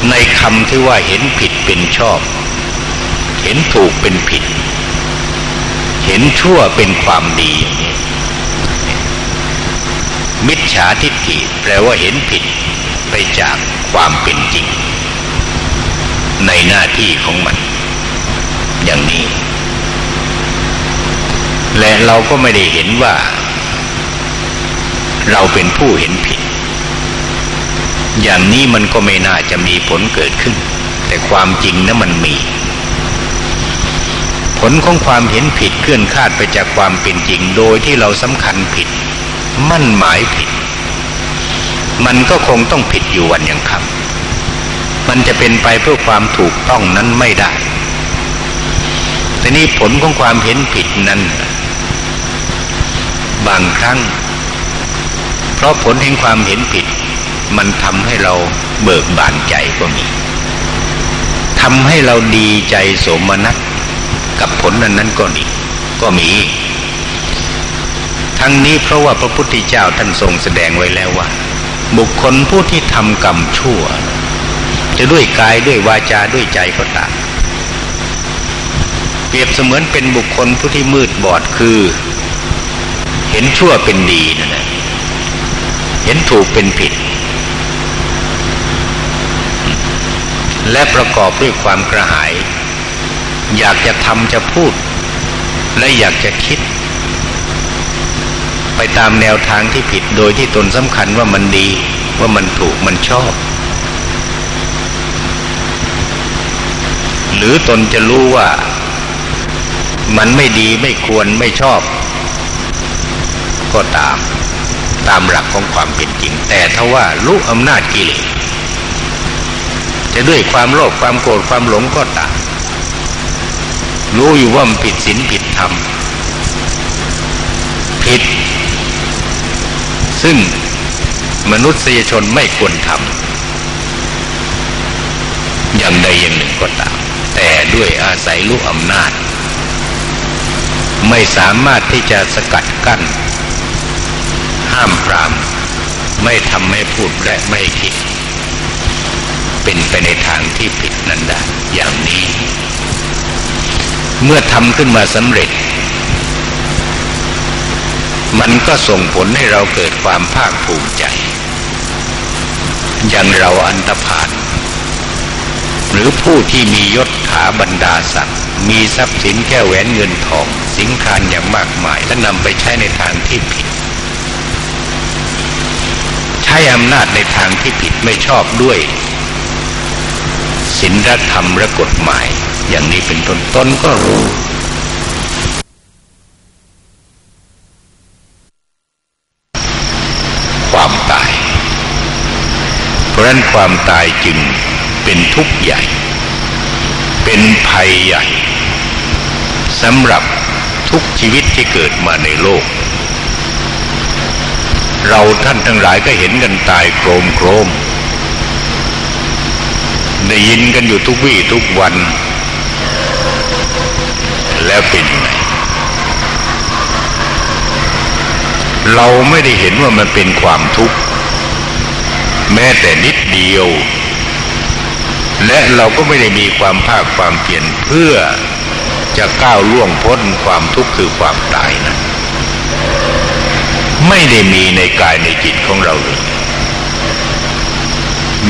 ในคำที่ว่าเห็นผิดเป็นชอบ เห็นถูกเป็นผิด เห็นชั่วเป็นความดีอย่างนี้มิจฉาทิฏฐิแปลว่าเห็นผิดไปจาก ความเป็นจริง ในหน้าที่ของมัน อย่างนี้ และเราก็ไม่ได้เห็นว่า เราเป็นผู้เห็นผิด อย่างนี้มันก็ไม่น่าจะมีผลเกิดขึ้น แต่ความจริงนะมันมี ผลของความเห็นผิดเคลื่อนคาดไปจากความเป็นจริง โดยที่เราสำคัญผิด มั่นหมายผิด มันก็คงต้องผิดอยู่วันยังคำมันจะเป็นไปเพื่อความถูกต้องนั้นไม่ได้ แต่นี่ผลของความเห็นผิดนั้น บางครั้ง เพราะผลแห่งความเห็นผิด มันทำให้เราเบิกบานใจก็มีทำให้เราดีใจสมนัตกับผลนั้นนั้นก็ดีก็มี ทั้งนี้เพราะว่าพระพุทธเจ้าท่านทรงแสดงไว้แล้วว่า บุคคลผู้ที่ทำกรรมชั่ว จะด้วยกายด้วยวาจาด้วยใจก็ตามเปรียบเสมือนเป็นบุคคลผู้ที่มืดบอดคือ เห็นชั่วเป็นดีนั่นแหละเห็นถูกเป็นผิด และประกอบด้วยความกระหาย อยากจะทำจะพูด และอยากจะคิด ไปตามแนวทางที่ผิดโดยที่ตนสำคัญว่ามันดีว่ามันถูกมันชอบ หรือตนจะรู้ว่ามันไม่ดีไม่ควรไม่ชอบ ก็ตามตามหลักของความเป็นจริง แต่ถ้าว่ารู้อำนาจกิเลสจะด้วยความโลภความโกรธความหลงก็ตามรู้อยู่ว่ามันผิดศีลผิดธรรมผิด ซึ่งมนุษยชนไม่ควรทำอย่างใดอย่างหนึ่งก็ตาม แต่ด้วยอาศัยรู้อำนาจ ไม่สามารถที่จะสกัดกั้น ห้ามปราม ไม่ทำไม่พูดและไม่คิด เป็นไปในทางที่ผิดนั้นได้อย่างนี้ เมื่อทำขึ้นมาสำเร็จ มันก็ส่งผลให้เราเกิดความภาคภูมิใจ อย่างเราอันตพาน หรือผู้ที่มียศถาบรรดาศักดิ์มีทรัพย์สินแก้วแหวนเงินทอง สินคานอย่างมากมาย และนำไปใช้ในทางที่ผิด ใช้อำนาจในทางที่ผิดไม่ชอบด้วยศีลธรรมและกฎหมาย อย่างนี้เป็นต้นต้นก็รู้ ความตาย เพ ราะนั้นความตายจึงเป็นทุกข์ใหญ่ เป็นภัยใหญ่สำหรับทุกชีวิตที่เกิดมาในโลก เราท่านทั้งหลายก็เห็นกันตายโครมโครมได้ยินกันอยู่ทุกวี่ทุกวัน แล้วเป็นไงเราไม่ได้เห็นว่ามันเป็นความทุกข์ แม้แต่นิดเดียว และเราก็ไม่ได้มีความภาคความเพียรเพื่อจะก้าวล่วงพ้นความทุกข์คือความตายนะไม่ได้มีในกายในจิตของเราเลย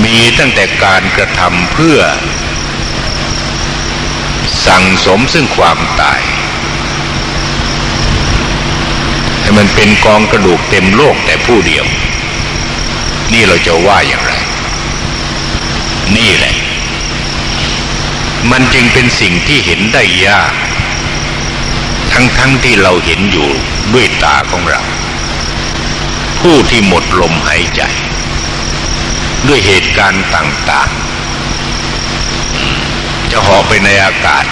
มีตั้งแต่การกระทำเพื่อ สั่งสมซึ่งความตาย ให้มันเป็นกองกระดูกเต็มโลกแต่ผู้เดียว นี่เราจะว่าอย่างไร นี่แหละ มันจึงเป็นสิ่งที่เห็นได้ยาก ทั้งๆทที่เราเห็นอยู่ด้วยตาของเรา ผู้ที่หมดลมหายใจ ด้วยเหตุการณ์ต่าง ๆ จะหอไปในอากาศ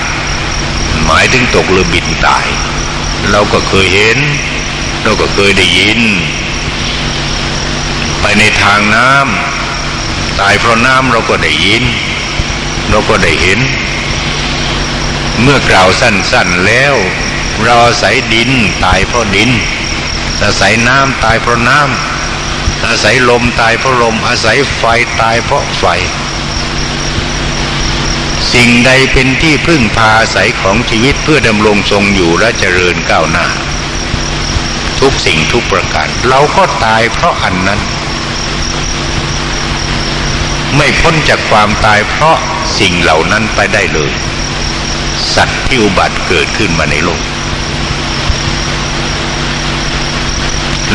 หมายถึงตกเรือบินตาย เราก็เคยเห็น เราก็เคยได้ยิน ไปในทางน้ำตายเพราะน้ำเราก็ได้ยิน เราก็ได้เห็น เมื่อกล่าวสั้น ๆแล้ว เราอาศัยดินตายเพราะดิน อาศัยน้ำตายเพราะน้ำอาศัยลมตายเพราะลม อาศัยไฟตายเพราะไฟ สิ่งใดเป็นที่พึ่งพาอาศัยของชีวิตเพื่อดำรงทรงอยู่และเจริญก้าวหน้าทุกสิ่งทุกประการ เราก็ตายเพราะอันนั้น ไม่พ้นจากความตายเพราะสิ่งเหล่านั้นไปได้เลย สัตว์ที่อุบัติเกิดขึ้นมาในโลก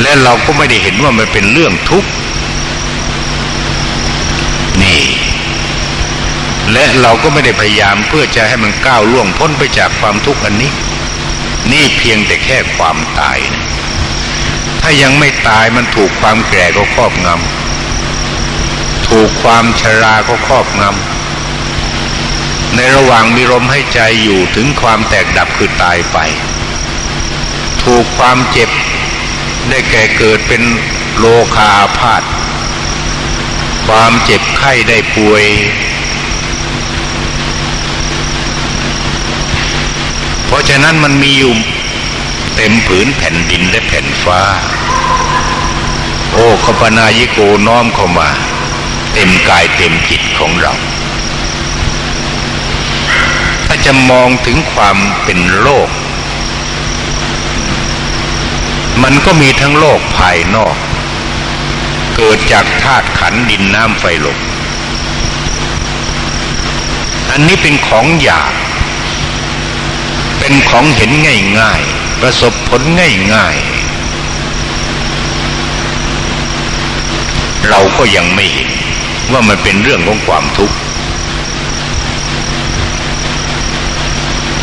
และเราก็ไม่ได้เห็นว่ามันเป็นเรื่องทุกข์นี่ และเราก็ไม่ได้พยายามเพื่อจะให้มันก้าวล่วงพ้นไปจากความทุกข์อันนี้ นี่เพียงแต่แค่ความตายนะถ้ายังไม่ตายมันถูกความแก่ก็ครอบงำ ถูกความชราก็ครอบงำในระหว่างมีลมให้ใจอยู่ถึงความแตกดับคือตายไป ถูกความเจ็บได้แก่เกิดเป็นโลคาพาธความเจ็บไข้ได้ป่วย เพราะฉะนั้นมันมีอยู่เต็มผืนแผ่นดินและแผ่นฟ้า โอ้ขปนายิโกน้อมเข้ามา เต็มกายเต็มจิตของเรา ถ้าจะมองถึงความเป็นโลก มันก็มีทั้งโลกภายนอก เกิดจากธาตุขันดินน้ำไฟลมอันนี้เป็นของหยาบเป็นของเห็นง่ายๆ ประสบผลง่ายๆ เราก็ยังไม่เห็น ว่ามันเป็นเรื่องของความทุกข์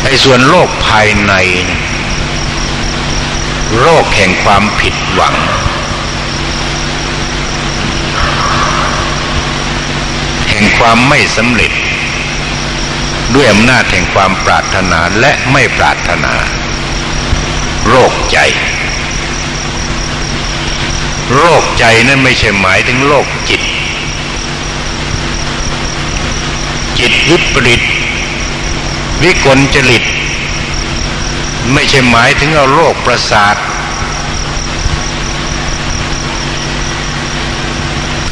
ไอ้ส่วนโลกภายในโรคแห่งความผิดหวัง แห่งความไม่สำเร็จ ด้วยอำนาจแห่งความปรารถนาและไม่ปรารถนา โรคใจ โรคใจนั้นไม่ใช่หมายถึงโรคจิต จิตวิปริต วิกลจริต ไม่ใช่หมายถึงเอาโรคประสาท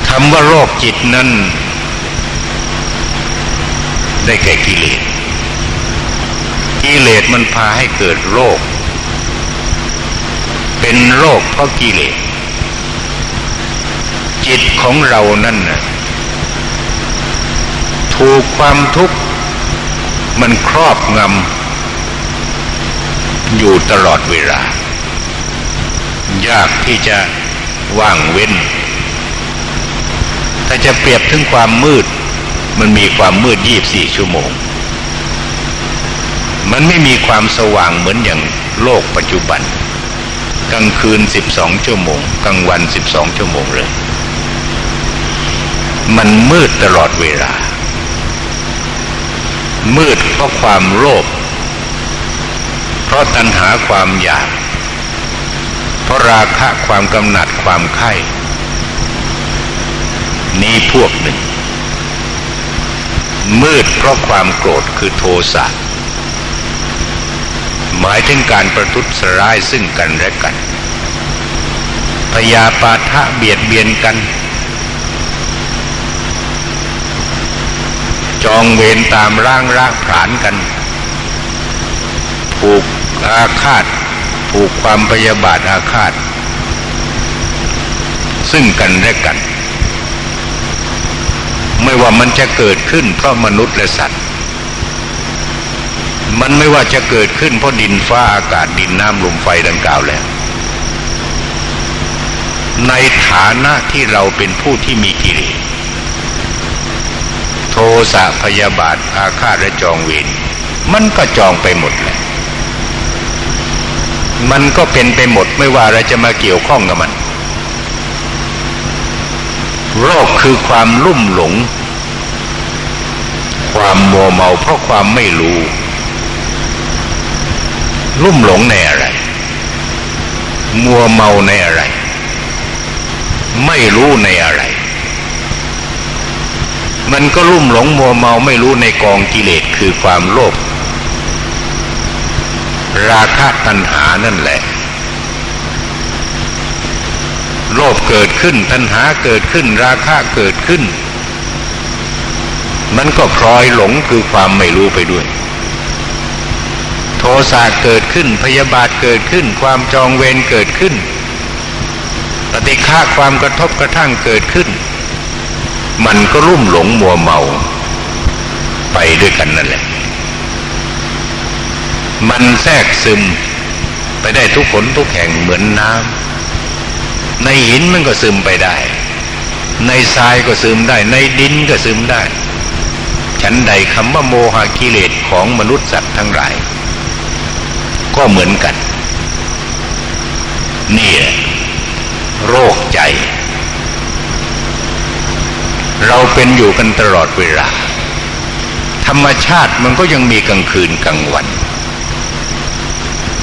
คำว่าโรคจิตนั้น ได้แก่กิเลสกิเลสมันพาให้เกิดโรค เป็นโรคเพราะกิเลสจิตของเรานั่นน่ะ ถูกความทุกข์มันครอบงำอยู่ตลอดเวลา ยากที่จะว่างเว้น ถ้าจะเปรียบถึงความมืด มันมีความมืดยี่บสี่ชั่วโมง มันไม่มีความสว่างเหมือนอย่างโลกปัจจุบัน กลางคืนสิบสองชั่วโมง กลางวันสิบสองชั่วโมงเลย มันมืดตลอดเวลา มืดเพราะความโลภเพราะตัณหาความอยาก เพราะราคะความกำหนัดความไข้นี้พวกหนึ่ง มืดเพราะความโกรธคือโทสะหมายถึงการประทุษร้ายซึ่งกันและกันพยาปาทะเบียดเบียนกัน จองเวรตามร่างร่างผานกัน ผูกอาฆาต ผูกความพยาบาทอาฆาต ซึ่งกันและกัน ไม่ว่ามันจะเกิดขึ้นเพราะมนุษย์และสัตว์ มันไม่ว่าจะเกิดขึ้นเพราะดินฟ้าอากาศดินน้ำลมไฟดังกล่าวแล้วในฐานะที่เราเป็นผู้ที่มีกิเลส สะพยาบาทอาฆาตและจองเวรมันก็จองไปหมดเลยมันก็เป็นไปหมดไม่ว่าเราจะมาเกี่ยวข้องกับมัน โรคคือความลุ่มหลง ความมัวเมาเพราะความไม่รู้ ลุ่มหลงในอะไร มัวเมาในอะไร ไม่รู้ในอะไร มันก็ลุ่มหลงมัวเมาไม่รู้ในกองกิเลสคือความโลภราคะตัณหานั่นแหละ โลภเกิดขึ้นตัณหาเกิดขึ้น ราคะเกิดขึ้น มันก็พลอยหลงคือความไม่รู้ไปด้วย โทสะเกิดขึ้นพยาบาทเกิดขึ้น ความจองเวรเกิดขึ้น ปฏิฆาความกระทบกระทั่งเกิดขึ้น มันก็รุ่มหลงมัวเมา ไปด้วยกันนั่นแหละ มันแทรกซึมไปได้ทุกขนทุกแห่งเหมือนน้ำ ในหินมันก็ซึมไปได้ ในทรายก็ซึมได้ ในดินก็ซึมได้ ฉันใดคำว่าโมหะกิเลสของมนุษย์สัตว์ทั้งหลาย ก็เหมือนกัน นี่โรคใจ เราเป็นอยู่กันตลอดเวลา ธรรมชาติมันก็ยังมีกลางคืนกลางวัน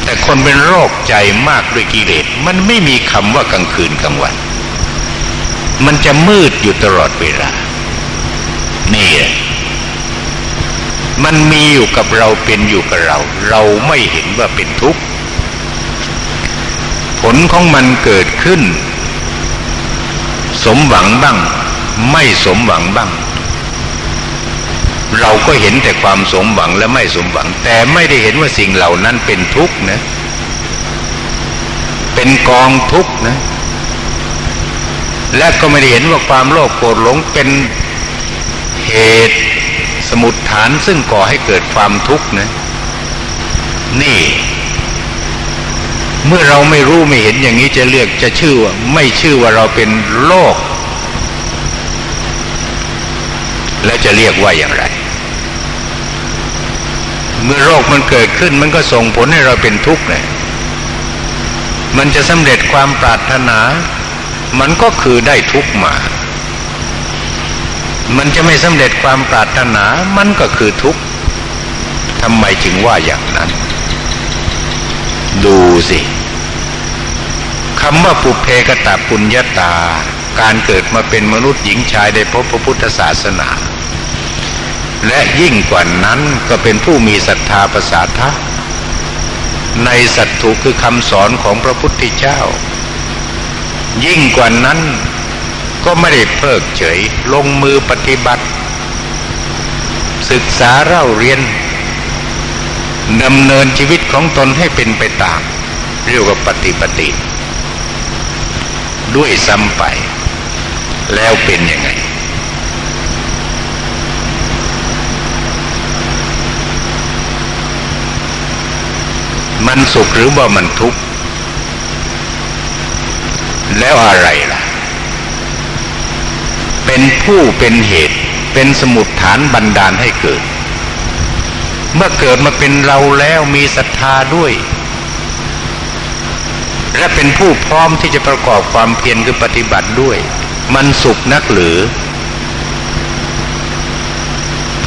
แต่คนเป็นโรคใจมากด้วยกิเลสมันไม่มีคำว่ากลางคืนกลางวัน มันจะมืดอยู่ตลอดเวลา นี่มันมีอยู่กับเราเป็นอยู่กับเรา เราไม่เห็นว่าเป็นทุกข์ ผลของมันเกิดขึ้น สมหวังบ้าง ไม่สมหวังบ้าง เราก็เห็นแต่ความสมหวังและไม่สมหวัง แต่ไม่ได้เห็นว่าสิ่งเหล่านั้นเป็นทุกข์นะ เป็นกองทุกข์นะ และก็ไม่ได้เห็นว่าความโลภโกรธหลงเป็นเหตุสมุดฐานซึ่งก่อให้เกิดความทุกข์นะ นี่เมื่อเราไม่รู้ไม่เห็นอย่างนี้จะเรียกจะชื่อว่าไม่ชื่อว่าเราเป็นโลก และจะเรียกว่าอย่างไร เมื่อโรคมันเกิดขึ้นมันก็ส่งผลให้เราเป็นทุกข์เนี่ยมันจะสำเร็จความปรารถนา มันก็คือได้ทุกข์มา มันจะไม่สำเร็จความปรารถนา มันก็คือทุกข์ทำไมจึงว่าอย่างนั้น ดูสิคำว่าปุเพกตาปุญญาตา การเกิดมาเป็นมนุษย์หญิงชายได้พบพระพุทธศาสนา และยิ่งกว่านั้นก็เป็นผู้มีศรัทธาประสาทะในสัตถุคือคำสอนของพระพุทธเจ้า ยิ่งกว่านั้นก็ไม่ได้เพิกเฉยลงมือปฏิบัติ ศึกษาเล่าเรียนดำเนินชีวิตของตนให้เป็นไปตาม เรียกว่าปฏิปฏิด้วยซ้ำไป แล้วเป็นยังไง มันสุขหรือว่ามันทุกข์ แล้วอะไรล่ะ เป็นผู้เป็นเหตุ เป็นสมุดฐานบันดาลให้เกิด เมื่อเกิดมาเป็นเราแล้วมีศรัทธาด้วย และเป็นผู้พร้อมที่จะประกอบความเพียรคือปฏิบัติด้วย มันสุขนักหรือ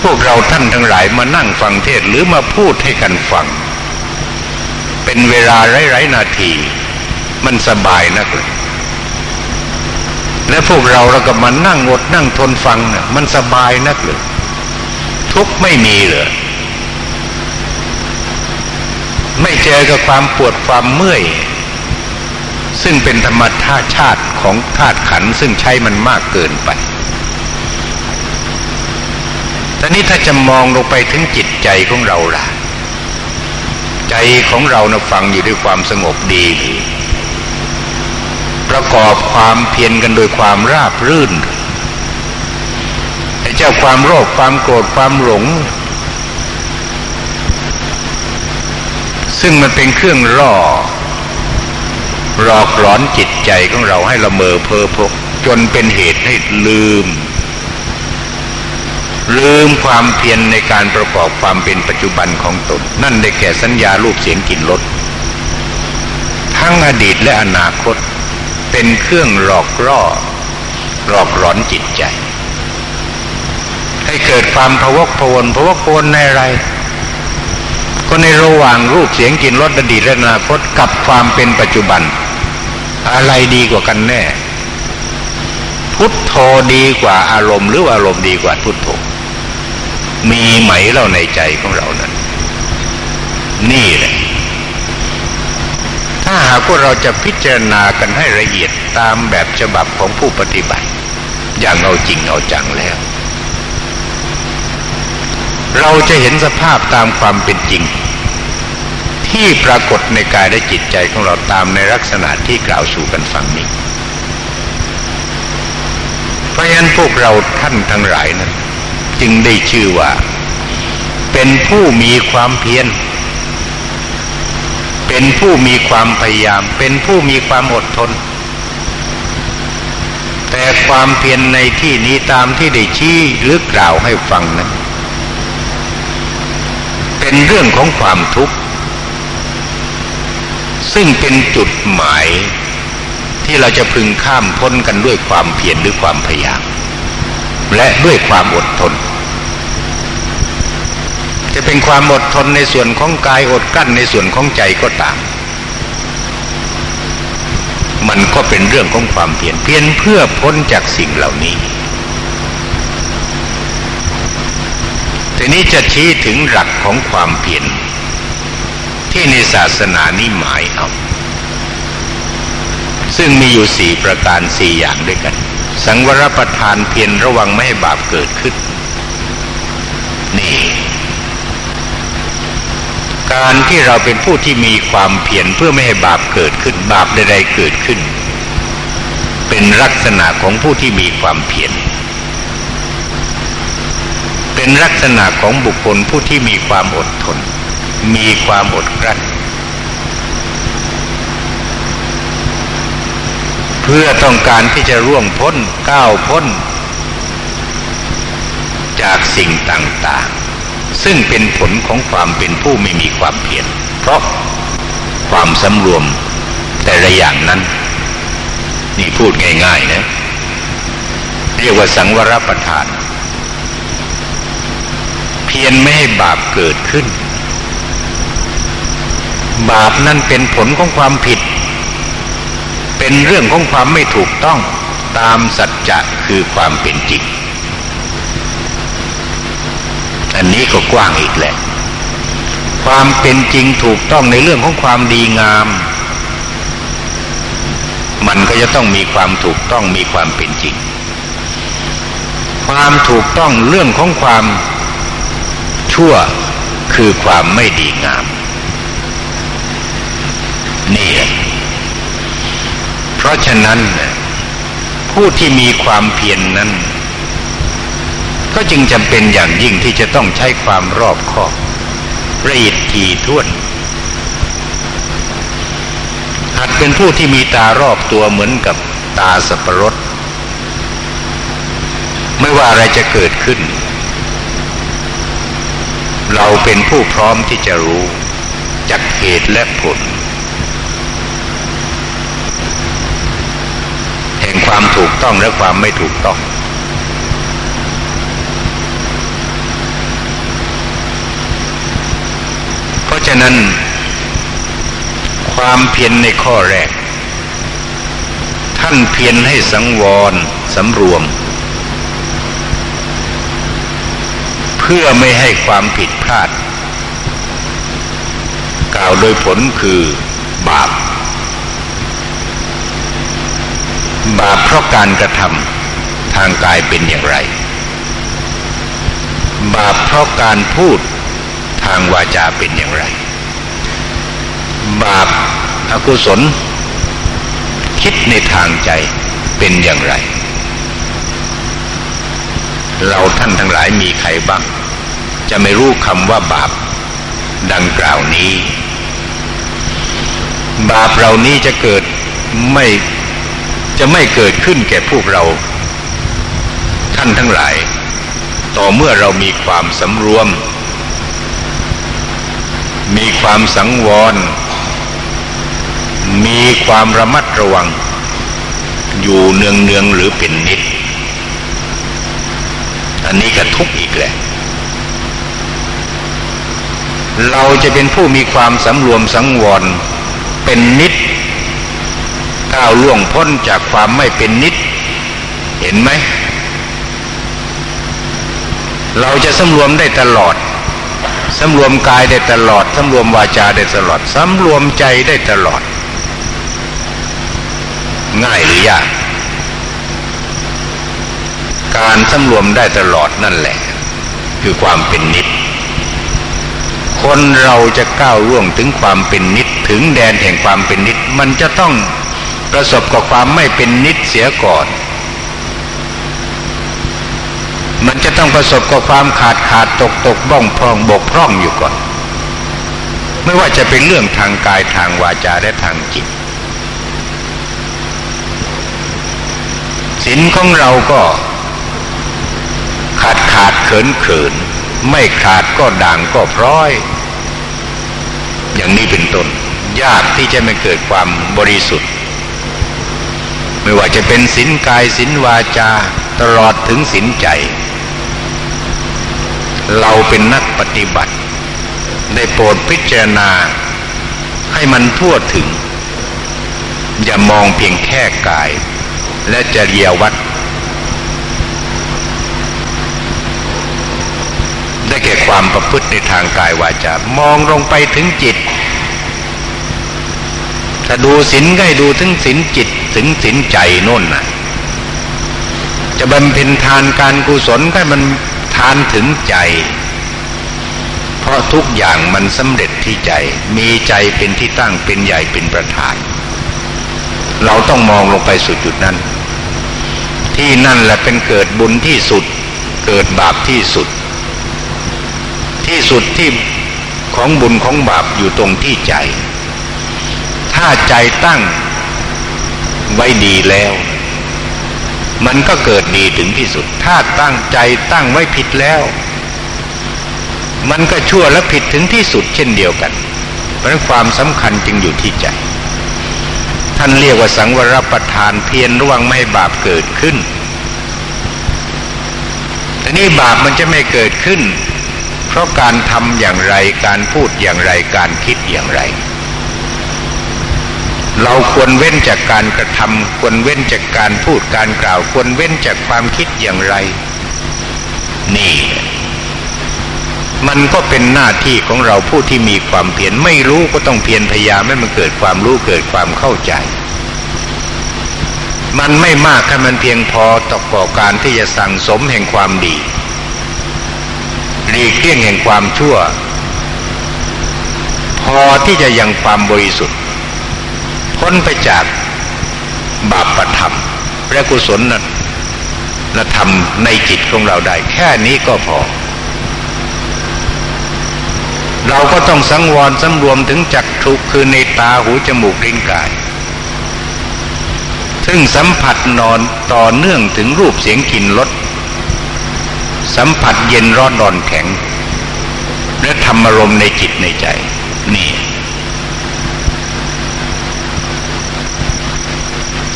พวกเราท่านทั้งหลายมานั่งฟังเทศหรือมาพูดให้กันฟัง เป็นเวลาไร้ๆนาที มันสบายนักเลยและพวกเราเราก็มานั่งอดนั่งทนฟังเนี่ยมันสบายนักเลยทุกไม่มีเลยไม่เจอกับความปวดความเมื่อย ซึ่งเป็นธรรมชาติชาติของธาตุขันซึ่งใช้มันมากเกินไปแต่นี้ถ้าจะมองลงไปถึงจิตใจของเราล่ะ ใจของเรานะฟังอยู่ด้วยความสงบดี ประกอบความเพียรกันโดยความราบรื่นไอเจ้าความโรคความโกรธความหลง ซึ่งมันเป็นเครื่องล่อหลอกหลอนจิตใจของเราให้ละเมอเพอพกจนเป็นเหตุให้ลืม ลืมความเพียรในการประกอบความเป็นปัจจุบันของตน นั่นได้แก่สัญญารูปเสียงกลิ่นรสทั้งอดีตและอนาคต เป็นเครื่องหลอกล่อหลอกหลอนจิตใจ ให้เกิดความพวกพวนพวกพวนในอะไร ก็ในระหว่างรูปเสียงกลิ่นรสอดีตและอนาคตกับความเป็นปัจจุบัน อะไรดีกว่ากันแน่ พุทโธดีกว่าอารมณ์หรืออารมณ์ดีกว่าพุทโธ มีไหมเราในใจของเรานั้นนี่แหละถ้าหากว่าเราจะพิจารณากันให้ละเอียดตามแบบฉบับของผู้ปฏิบัติ อย่างเอาจริงเอาจังแล้ว เราจะเห็นสภาพตามความเป็นจริง ที่ปรากฏในกายและจิตใจของเราตามในลักษณะที่กล่าวสู่กันฟังนี้เพราะฉะนั้นพวกเราท่านทั้งหลายนั้น จึงได้ชื่อว่า เป็นผู้มีความเพียร เป็นผู้มีความพยายาม เป็นผู้มีความอดทน แต่ความเพียรในที่นี้ตามที่ได้ชี้หรือกล่าวให้ฟังนั้น เป็นเรื่องของความทุกข์ ซึ่งเป็นจุดหมายที่เราจะพึงข้ามพ้นกันด้วยความเพียรหรือความพยายามและด้วยความอดทน จะเป็นความอดทนในส่วนของกายอดกั้นในส่วนของใจก็ตาม มันก็เป็นเรื่องของความเพียรเพียรเพื่อพ้นจากสิ่งเหล่านี้ ทีนี้จะชี้ถึงหลักของความเพียรที่ในศาสนานี้หมายเอา ซึ่งมีอยู่สี่ประการสี่อย่างด้วยกัน สังวรประทานเพียรระวังไม่ให้บาปเกิดขึ้น นี่ การที่เราเป็นผู้ที่มีความเพียรเพื่อไม่ให้บาปเกิดขึ้นบาปใดๆเกิดขึ้น เป็นลักษณะของผู้ที่มีความเพียรเป็นลักษณะของบุคคลผู้ที่มีความอดทน มีความอดกลั้นเพื่อต้องการที่จะร่วงพ้นก้าวพ้น จากสิ่งต่าง ๆ ซึ่งเป็นผลของความเป็นผู้ไม่มีความเพียรเพราะความสำรวมแต่ละอย่างนั้น นี่พูดง่ายๆนะ เรียกว่าสังวรประทาน เพียรไม่ให้บาปเกิดขึ้น บาปนั่นเป็นผลของความผิด เป็นเรื่องของความไม่ถูกต้องตามสัจจะคือความเป็นจริง อันนี้ก็กว้างอีกแหละ ความเป็นจริงถูกต้องในเรื่องของความดีงาม มันก็จะต้องมีความถูกต้องมีความเป็นจริง ความถูกต้องเรื่องของความชั่วคือความไม่ดีงาม นี่เพราะฉะนั้นผู้ที่มีความเพียรนนั้น ก็จึงจำเป็นอย่างยิ่งที่จะต้องใช้ความรอบคอบละเอียดถี่ถ้วน หากเป็นผู้ที่มีตารอบตัวเหมือนกับตาสับปะรดไม่ว่าอะไรจะเกิดขึ้น เราเป็นผู้พร้อมที่จะรู้จากเหตุและผล แห่งความถูกต้องและความไม่ถูกต้องราะ ฉะนั้น ความเพียรในข้อแรก ท่านเพียรให้สังวรสำรวม เพื่อไม่ให้ความผิดพลาด กล่าวโดยผลคือบาป บาปเพราะการกระทำทางกายเป็นอย่างไร บาปเพราะการพูดางวาจาเป็นอย่างไร บาปอากุศล คิดในทางใจเป็นอย่างไร เราท่านทั้งหลายมีใครบ้าง จะไม่รู้คำว่าบาปดังกล่าวนี้ บาปเหล่านี้จะเกิดไม่จะไม่เกิดขึ้นแก่พวกเรา ท่านทั้งหลาย ต่อเมื่อเรามีความสำรวม มีความสังวร มีความระมัดระวัง อยู่เนืองเนืองหรือเป็นนิด อันนี้ก็ทุกข์อีกแหละ เราจะเป็นผู้มีความสำรวมสังวร เป็นนิด ก้าวล่วงพ้นจากความไม่เป็นนิด เห็นไหม เราจะสำรวมได้ตลอด สำรวมกายได้ตลอดสำรวมวาจาได้ตลอดสำรวมใจได้ตลอด ง่ายหรือยาก การสำรวมได้ตลอดนั่นแหละ คือความเป็นนิด คนเราจะก้าวล่วงถึงความเป็นนิดถึงแดนแห่งความเป็นนิด มันจะต้องประสบกับความไม่เป็นนิดเสียก่อน มันจะต้องประสบกับความขาดขาดตกตกบ้องพร่องบกพร่องอยู่ก่อน ไม่ว่าจะเป็นเรื่องทางกายทางวาจาและทางจิตศีลของเราก็ขาดขาดเขินเขินไม่ขาดก็ด่างก็พร้อย อย่างนี้เป็นต้นยากที่จะไม่เกิดความบริสุทธิ์ ไม่ว่าจะเป็นสินกายสินวาจาตลอดถึงสินใจ เราเป็นนักปฏิบัติ ได้โปรดพิจารณาให้มันทั่วถึง อย่ามองเพียงแค่กาย และจริยวัตรได้แก่ความประพฤติในทางกายวาจามองลงไปถึงจิต ถ้าดูศีลก็ให้ดูถึงศีลจิตถึงศีลใจน่นน่ะจะบำเพ็ญทานการกุศลก็มัน ทานถึงใจ เพราะทุกอย่างมันสำเร็จที่ใจ มีใจเป็นที่ตั้งเป็นใหญ่เป็นประธาน เราต้องมองลงไปสุดจุดนั้น ที่นั่นแหละเป็นเกิดบุญที่สุด เกิดบาปที่สุด ที่สุดที่ของบุญของบาปอยู่ตรงที่ใจ ถ้าใจตั้งไว้ดีแล้ว มันก็เกิดดีถึงที่สุด ถ้าตั้งใจตั้งไว้ผิดแล้ว มันก็ชั่วและผิดถึงที่สุดเช่นเดียวกัน เพราะความสำคัญจึงอยู่ที่ใจ ท่านเรียกว่าสังวรประทานเพียรระวังไม่ให้บาปเกิดขึ้นแต่นี่บาปมันจะไม่เกิดขึ้น เพราะการทำอย่างไรการพูดอย่างไรการคิดอย่างไร เราควรเว้นจากการกระทำควรเว้นจากการพูดการกล่าว ควรเว้นจากความคิดอย่างไร นี่ มันก็เป็นหน้าที่ของเราผู้ที่มีความเพียรไม่รู้ก็ต้องเพียรพยายามให้มันเกิดความรู้เกิดความเข้าใจ มันไม่มากแค่มันเพียงพอต่อก่อการที่จะสั่งสมแห่งความดีหลีกเลี่ยงแห่งความชั่ว พอที่จะยังความบริสุทธิ พ้นไปจากบาปประธรรมและกุศลนั้นธรรมในจิตของเราได้ แค่นี้ก็พอ เราก็ต้องสังวรสำรวมถึงจักทุกคือในตาหูจมูกลิ้นกาย ซึ่งสัมผัสนอนต่อเนื่องถึงรูปเสียงกลิ่นรสสัมผัสเย็นร้อนนอนแข็ง และธรรมารมในจิตในใจ นี่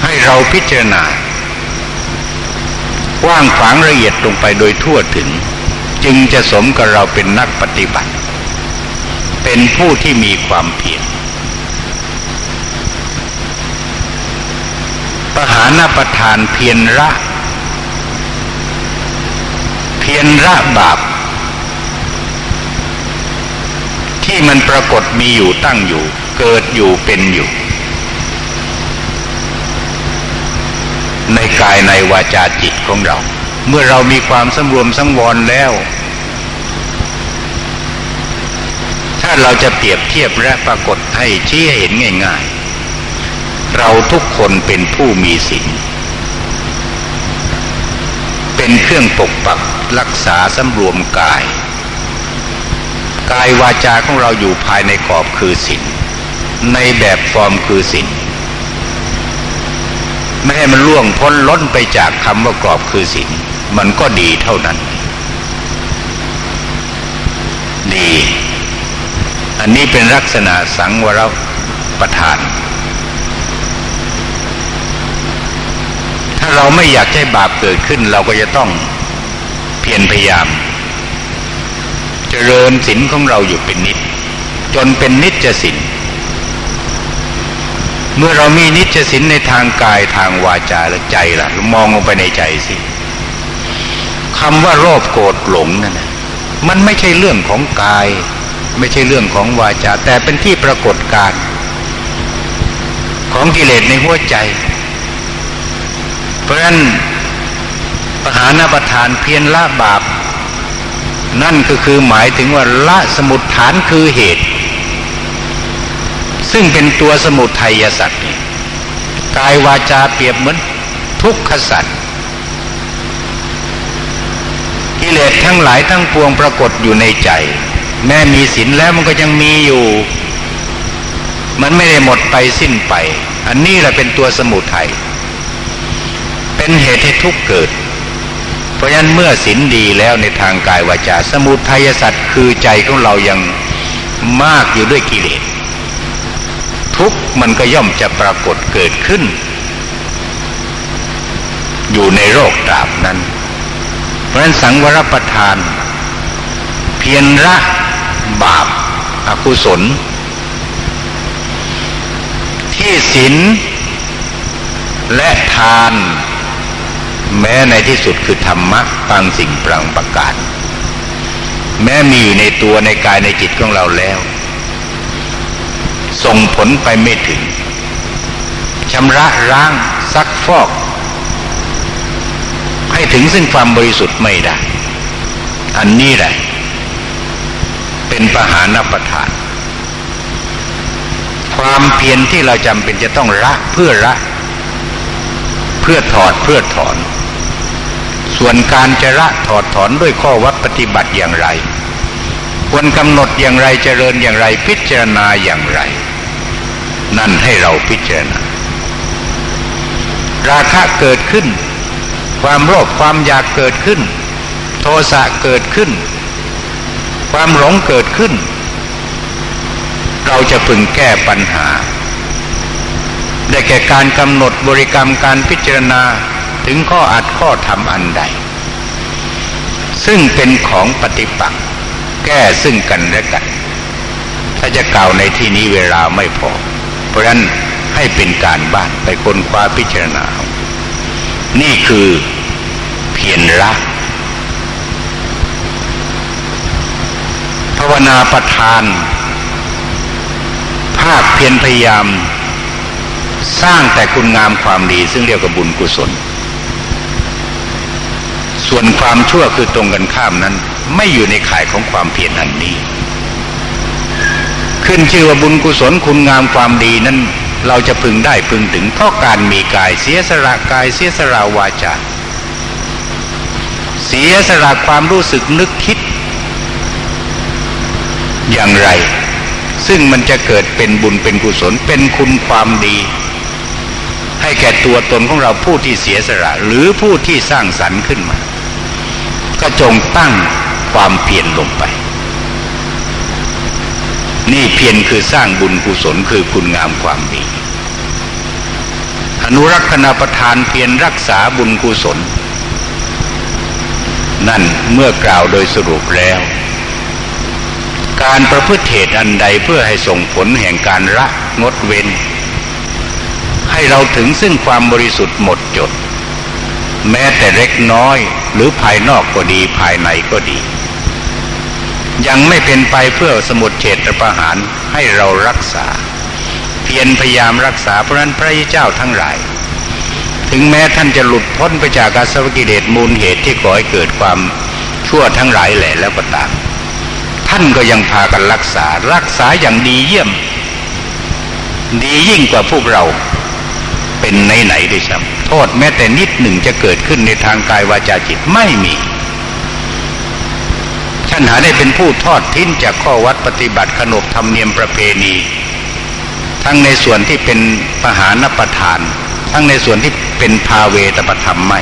ให้ เราพิจารณากว้างขวางละเอียดลงไปโดยทั่วถึง จึงจะสมกับเราเป็นนักปฏิบัติ เป็นผู้ที่มีความเพียรปหานประทานเพียรละ เพียรละบาป ที่มันปรากฏมีอยู่ตั้งอยู่ เกิดอยู่เป็นอยู่ ในกายในวาจาจิตของเรา เมื่อเรามีความสำรวมสังวรแล้ว ถ้าเราจะเปรียบเทียบและปรากฏให้ชี้ให้เห็นง่าย ๆ เราทุกคนเป็นผู้มีศีลเป็นเครื่องปกปักรักษาสำรวมกาย กายวาจาของเราอยู่ภายในกรอบคือศีลในแบบฟอร์มคือศีล ไม่ให้มันล่วงพ้นล้นไปจากคำว่ากรอบคือศีลมันก็ดีเท่านั้น ดี อันนี้เป็นลักษณะสังวรประทาน ถ้าเราไม่อยากให้บาปเกิดขึ้น เราก็จะต้องเพียรพยายาม เจริญศีลของเราอยู่เป็นนิด จนเป็นนิจศีล เมื่อเรามีนิจศีลในทางกายทางวาจาและใจล่ะมองลงไปในใจสิคำว่าโลภโกรธหลงนั่นนะมันไม่ใช่เรื่องของกาย ไม่ใช่เรื่องของวาจา แต่เป็นที่ปรากฏการของกิเลสในหัวใจ เพราะฉะนั้นปหานประทานเพียรละบาป นั่นก็คือหมายถึงว่าละสมุดฐานคือเหตุ ซึ่งเป็นตัวสมุทัยสัตว์กายวาจาเปรียบเหมือนทุกขสัตว์กิเลสทั้งหลายทั้งปวงปรากฏอยู่ในใจ แม้มีศีลแล้วมันก็ยังมีอยู่ มันไม่ได้หมดไปสิ้นไป อันนี้แหละเป็นตัวสมุทัยเป็นเหตุให้ทุกเกิด เพราะฉะนั้นเมื่อศีลดีแล้วในทางกายวาจาสมุทัยสัตว์คือใจของเรายังมากอยู่ด้วยกิเลส ทุกมันก็ย่อมจะปรากฏเกิดขึ้น อยู่ในโรคตราบนั้น เพราะฉะนั้นสังวรประทาน เพียรละบาปอากุศล ที่ศีลและทาน แม้ในที่สุดคือธรรมะบางสิ่งปรังประกาศ แม้มีอยู่ในตัวในกายในจิตของเราแล้ว ส่งผลไปไม่ถึงชำระล้างซักฟอก ให้ถึงซึ่งความบริสุทธิ์ไม่ได้ อันนี้แหละ เป็นปหานประทาน ความเพียรที่เราจำเป็นจะต้องละเพื่อละ เพื่อถอดเพื่อถอน ส่วนการจะละถอดถอนด้วยข้อวัดปฏิบัติอย่างไร ควรกำหนดอย่างไรเจริญอย่างไร พิจารณาอย่างไร นั่นให้เราพิจารณา ราคะเกิดขึ้น ความโลภความอยากเกิดขึ้น โทสะเกิดขึ้น ความหลงเกิดขึ้น เราจะพึงแก้ปัญหาได้แก่การกำหนดบริกรรมการพิจารณาถึงข้ออัดข้อทำอันใด ซึ่งเป็นของปฏิปักษ์ แก้ซึ่งกันและกัน ถ้าจะกล่าวในที่นี้เวลาไม่พอ เพราะฉะนั้นให้เป็นการบ้านไปค้นคว้าพิจารณา นี่คือเพียรละภาวนาประทาน ภาคเพียรพยายาม สร้างแต่คุณงามความดีซึ่งเรียกว่าบุญกุศล ส่วนความชั่วคือตรงกันข้ามนั้น ไม่อยู่ในข่ายของความเพียรอันนี้ ขึ้นชื่อว่าบุญกุศลคุณงามความดีนั้นเราจะพึงได้พึงถึงเพราะการมีกายเสียสละกายเสียสละวาจาเสียสละความรู้สึกนึกคิด อย่างไร ซึ่งมันจะเกิดเป็นบุญเป็นกุศลเป็นคุณความดี ให้แก่ตัวตนของเราผู้ที่เสียสละหรือผู้ที่สร้างสรรค์ขึ้นมา ก็จงตั้ง ความเพียรลงไป นี่เพียรคือสร้างบุญกุศลคือคุณงามความดีอนุรักษณประทานเพียรรักษาบุญกุศล นั่นเมื่อกล่าวโดยสรุปแล้ว การประพฤติเหตุอันใดเพื่อให้ส่งผลแห่งการละงดเว้น ให้เราถึงซึ่งความบริสุทธิ์หมดจด แม้แต่เล็กน้อยหรือภายนอกก็ดีภายในก็ดี ยังไม่เป็นไปเพื่อสมุดเฉตประหารให้เรารักษา เพียรพยายามรักษาเพราะนั้นพระเจ้าทั้งหลาย ถึงแม้ท่านจะหลุดพ้นไปจากอาสวกิเลสมูลเหตุที่ก่อให้เกิดความชั่วทั้งหลายแหล่แล้วก็ตามท่านก็ยังพากันรักษารักษาอย่างดีเยี่ยม ดียิ่งกว่าพวกเราเป็นไหนๆด้วยซ้ำโทษแม้แต่นิดหนึ่งจะเกิดขึ้นในทางกายวาจาจิตไม่มี ท่านหาได้เป็นผู้ทอดทิ้นจากข้อวัดปฏิบัติขนบธรรมเนียมประเพณี ทั้งในส่วนที่เป็นปหานประทาน ทั้งในส่วนที่เป็นภาเวตประธรรมไม่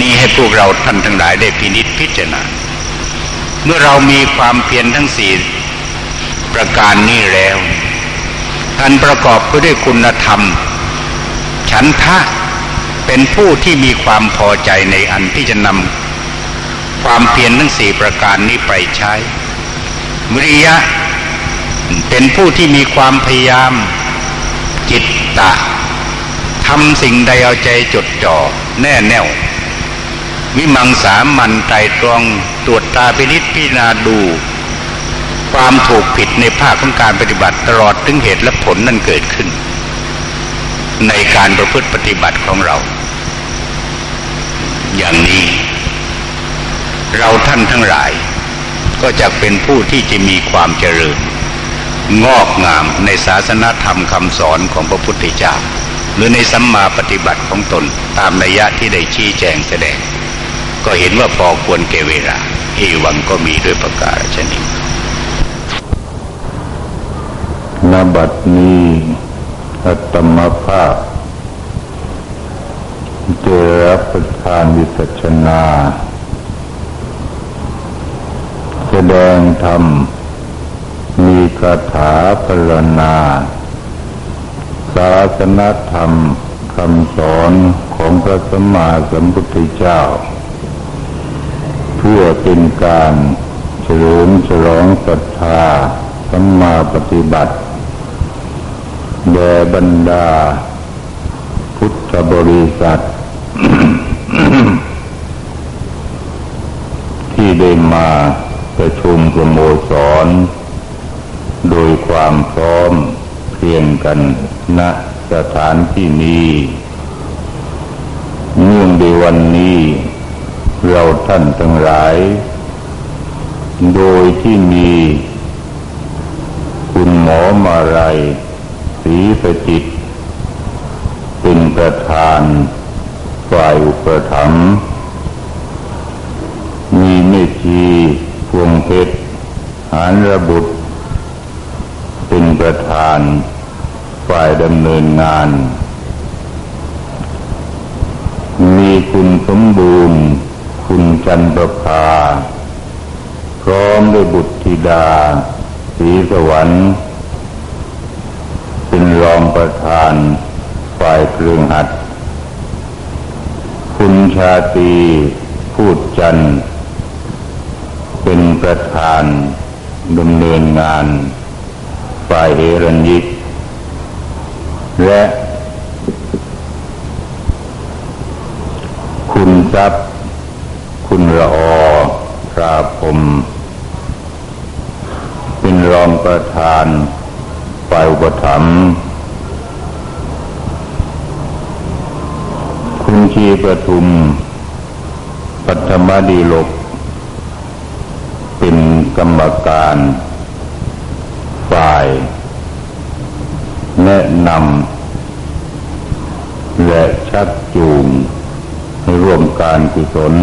นี่ให้พวกเราท่านทั้งหลายได้พินิจพิจารณา เมื่อเรามีความเพียรทั้งสี่ประการนี้แล้วท่านประกอบไปด้วยคุณธรรม ฉันทะเป็นผู้ที่มีความพอใจในอันที่จะนำ ความเพียรทั้งสี่ประการนี้ไปใช้วิริยะ เป็นผู้ที่มีความพยายาม จิตตะทำสิ่งใดเอาใจจดจ่อแน่แน่ว วิมังสามันไตรตรองตรวจตาพินิษพิจารณาดู ความถูกผิดในภาคของการปฏิบัติตลอดถึงเหตุและผลนั่นเกิดขึ้น ในการประพฤติปฏิบัติของเรา อย่างนี้ เราท่านทั้งหลาย ก็จะเป็นผู้ที่จะมีความเจริญ งอกงามในศาสนธรรมคำสอนของพระพุทธเจ้า หรือในสัมมาปฏิบัติของตนตามนัยยะที่ได้ชี้แจงแสดง ก็เห็นว่าพอควรแก่เวลาเอวังก็มีด้วยประการชนิดนบัดนี้อัตมภาพเจรับประทานวิสัชนา ดงธรรม มีคาถาปรณาศาสนธรรมคำสอนของพระสัมมาสัมพุทธเจ้า เพื่อเป็นการเฉลิมฉลองศรัทธาสัมมาปฏิบัติแด่บรรดา พุทธบริษัท ที่ได้มา ประชุมปรโมสร โดยความพร้อมเพียงกันณสถานที่นี้เนื่องในวันนี้ เราท่านทั้งหลาย โดยที่มี คุณหมอมาไรสีประจิต เป็นประธานฝ่ายอุปถัมภ์มีเมธี เพชรหานระบุตร เป็นประธานฝ่ายดำเนินงาน มีคุณสมบูรณ์ คุณจันประภา พร้อมด้วยบุตรธิดาสีสวรรค์ เป็นรองประธานฝ่ายเครื่องหัด คุณชาตีพูดจันทร เป็นประธานดำเนินงานฝ่ายเอรัญยิก และคุณทรัพย์ คุณละอพระพมเป็นรองประธานฝ่ายอุปถัมภ์คุณชีประทุม ปัทมดีลก กรรมการ ฝ่าย แนะนำและชักจูงให้ร่วมการกุศล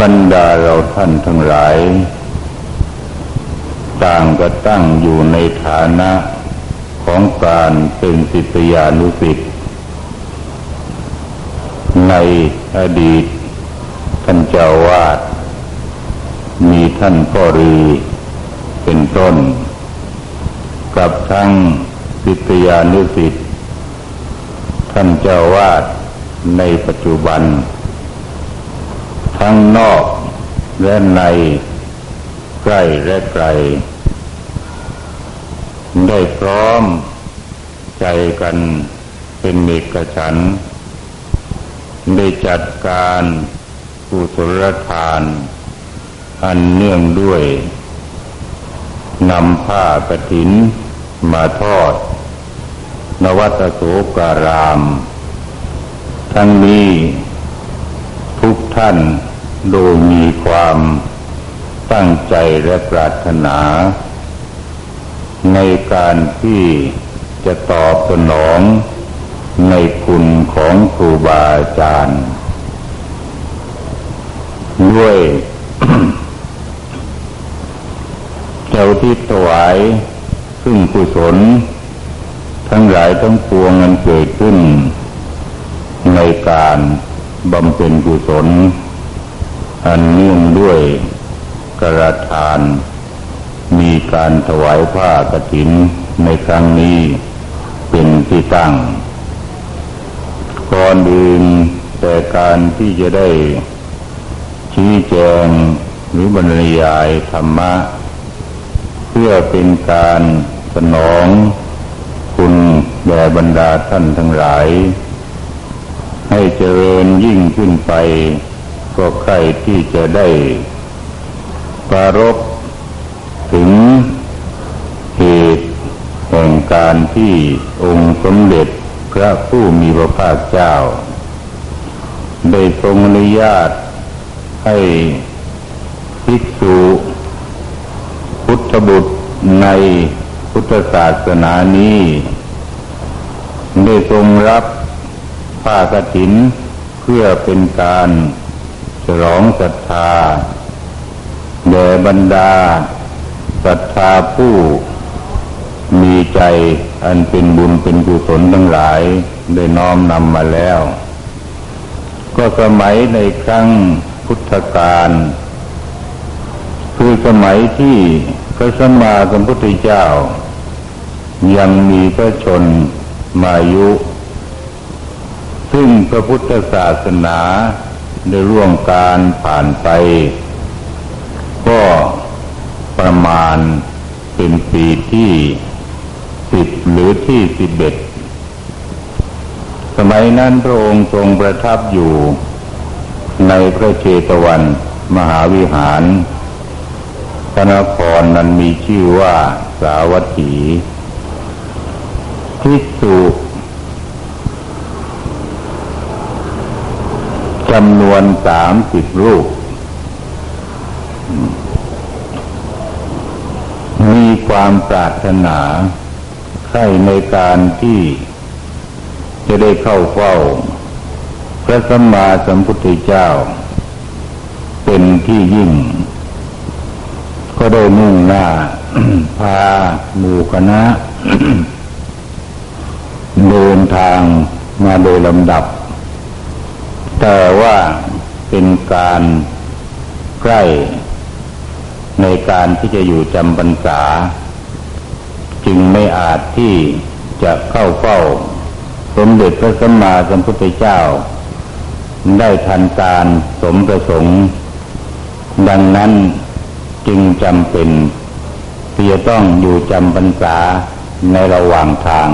บรรดาเราท่านทั้งหลาย ต่างก็ตั้งอยู่ในฐานะของการเป็นสิทธยานุสิทธิ์ในอดีตท่านเจ้าวาด ท่านพ่อรีเป็นต้น กับทั้งสิทยานุสิทธิ์ท่านเจ้าวาดในปัจจุบัน ทั้งนอกและในใกล้และไกล ได้พร้อมใจกันเป็นเมกฉัน ได้จัดการกุศลทาน อันเนื่องด้วยนำผ้ากระถินมาทอด นวัตโสการาม ทั้งนี้ทุกท่านโดยมีความตั้งใจและปรารถนา ในการที่จะตอบสนองในคุณของครูบาอาจารย์ ด้วย เจ้าที่ถวายซึ่งกุศล ทั้งหลายทั้งปวงนั้นเกิดขึ้น ในการบำเพ็ญกุศล อันเนื่องด้วยกระทาน มีการถวายผ้ากฐินในครั้งนี้เป็นที่ตั้งก่อนอื่นแต่การที่จะได้ชี้แจงหรือบรรยายธรรมะ พื่อเป็นการสนองคุณแด่บรรดาท่านทั้งหลาย ให้เจริญยิ่งขึ้นไป ก็ใครที่จะได้ปารบถึงเหตุแห่งการที่องค์สมเด็จพระผู้มีพระภาคเจ้า ได้ทรงอนุญาตให้ภิกษุ บุตรในพุทธศาสนานี้ได้ทรงรับผ้ากฐินเพื่อเป็นการฉลองศรัทธาแด่บรรดาศรัทธาผู้มีใจอันเป็นบุญเป็นกุศลทั้งหลายได้น้อมนำมาแล้ว ก็สมัยในครั้งพุทธกาลคือสมัยที่ พระสัมมาสัมพุทธเจ้า ยังมีพระชนมายุ ซึ่งพระพุทธศาสนาได้ร่วงการผ่านไป ก็ประมาณเป็นปีที่สิบหรือที่สิบเอ็ดสมัยนั้นพระองค์ทรงประทับอยู่ในพระเจตวันมหาวิหาร ระนครนั้นมีชื่อว่าสาวัตถีทิสุจำนวนสามสิบรูป มีความปรารถนาใครในการที่จะได้เข้าเฝ้า พระสัมมาสัมพุทธเจ้า เป็นที่ยิ่ง ก็ได้มุ่งหน้า พาหมู่คณะ เดินทางมาโดยลำดับ แต่ว่าเป็นการใกล้ ในการที่จะอยู่จำพรรษา จึงไม่อาจที่จะเข้าเฝ้า สมเด็จพระสัมมาสัมพุทธเจ้า ได้ทันการสมประสงค์ ดังนั้น จึงจำเป็นที่จะต้องอยู่จำพรรษาในระหว่างทาง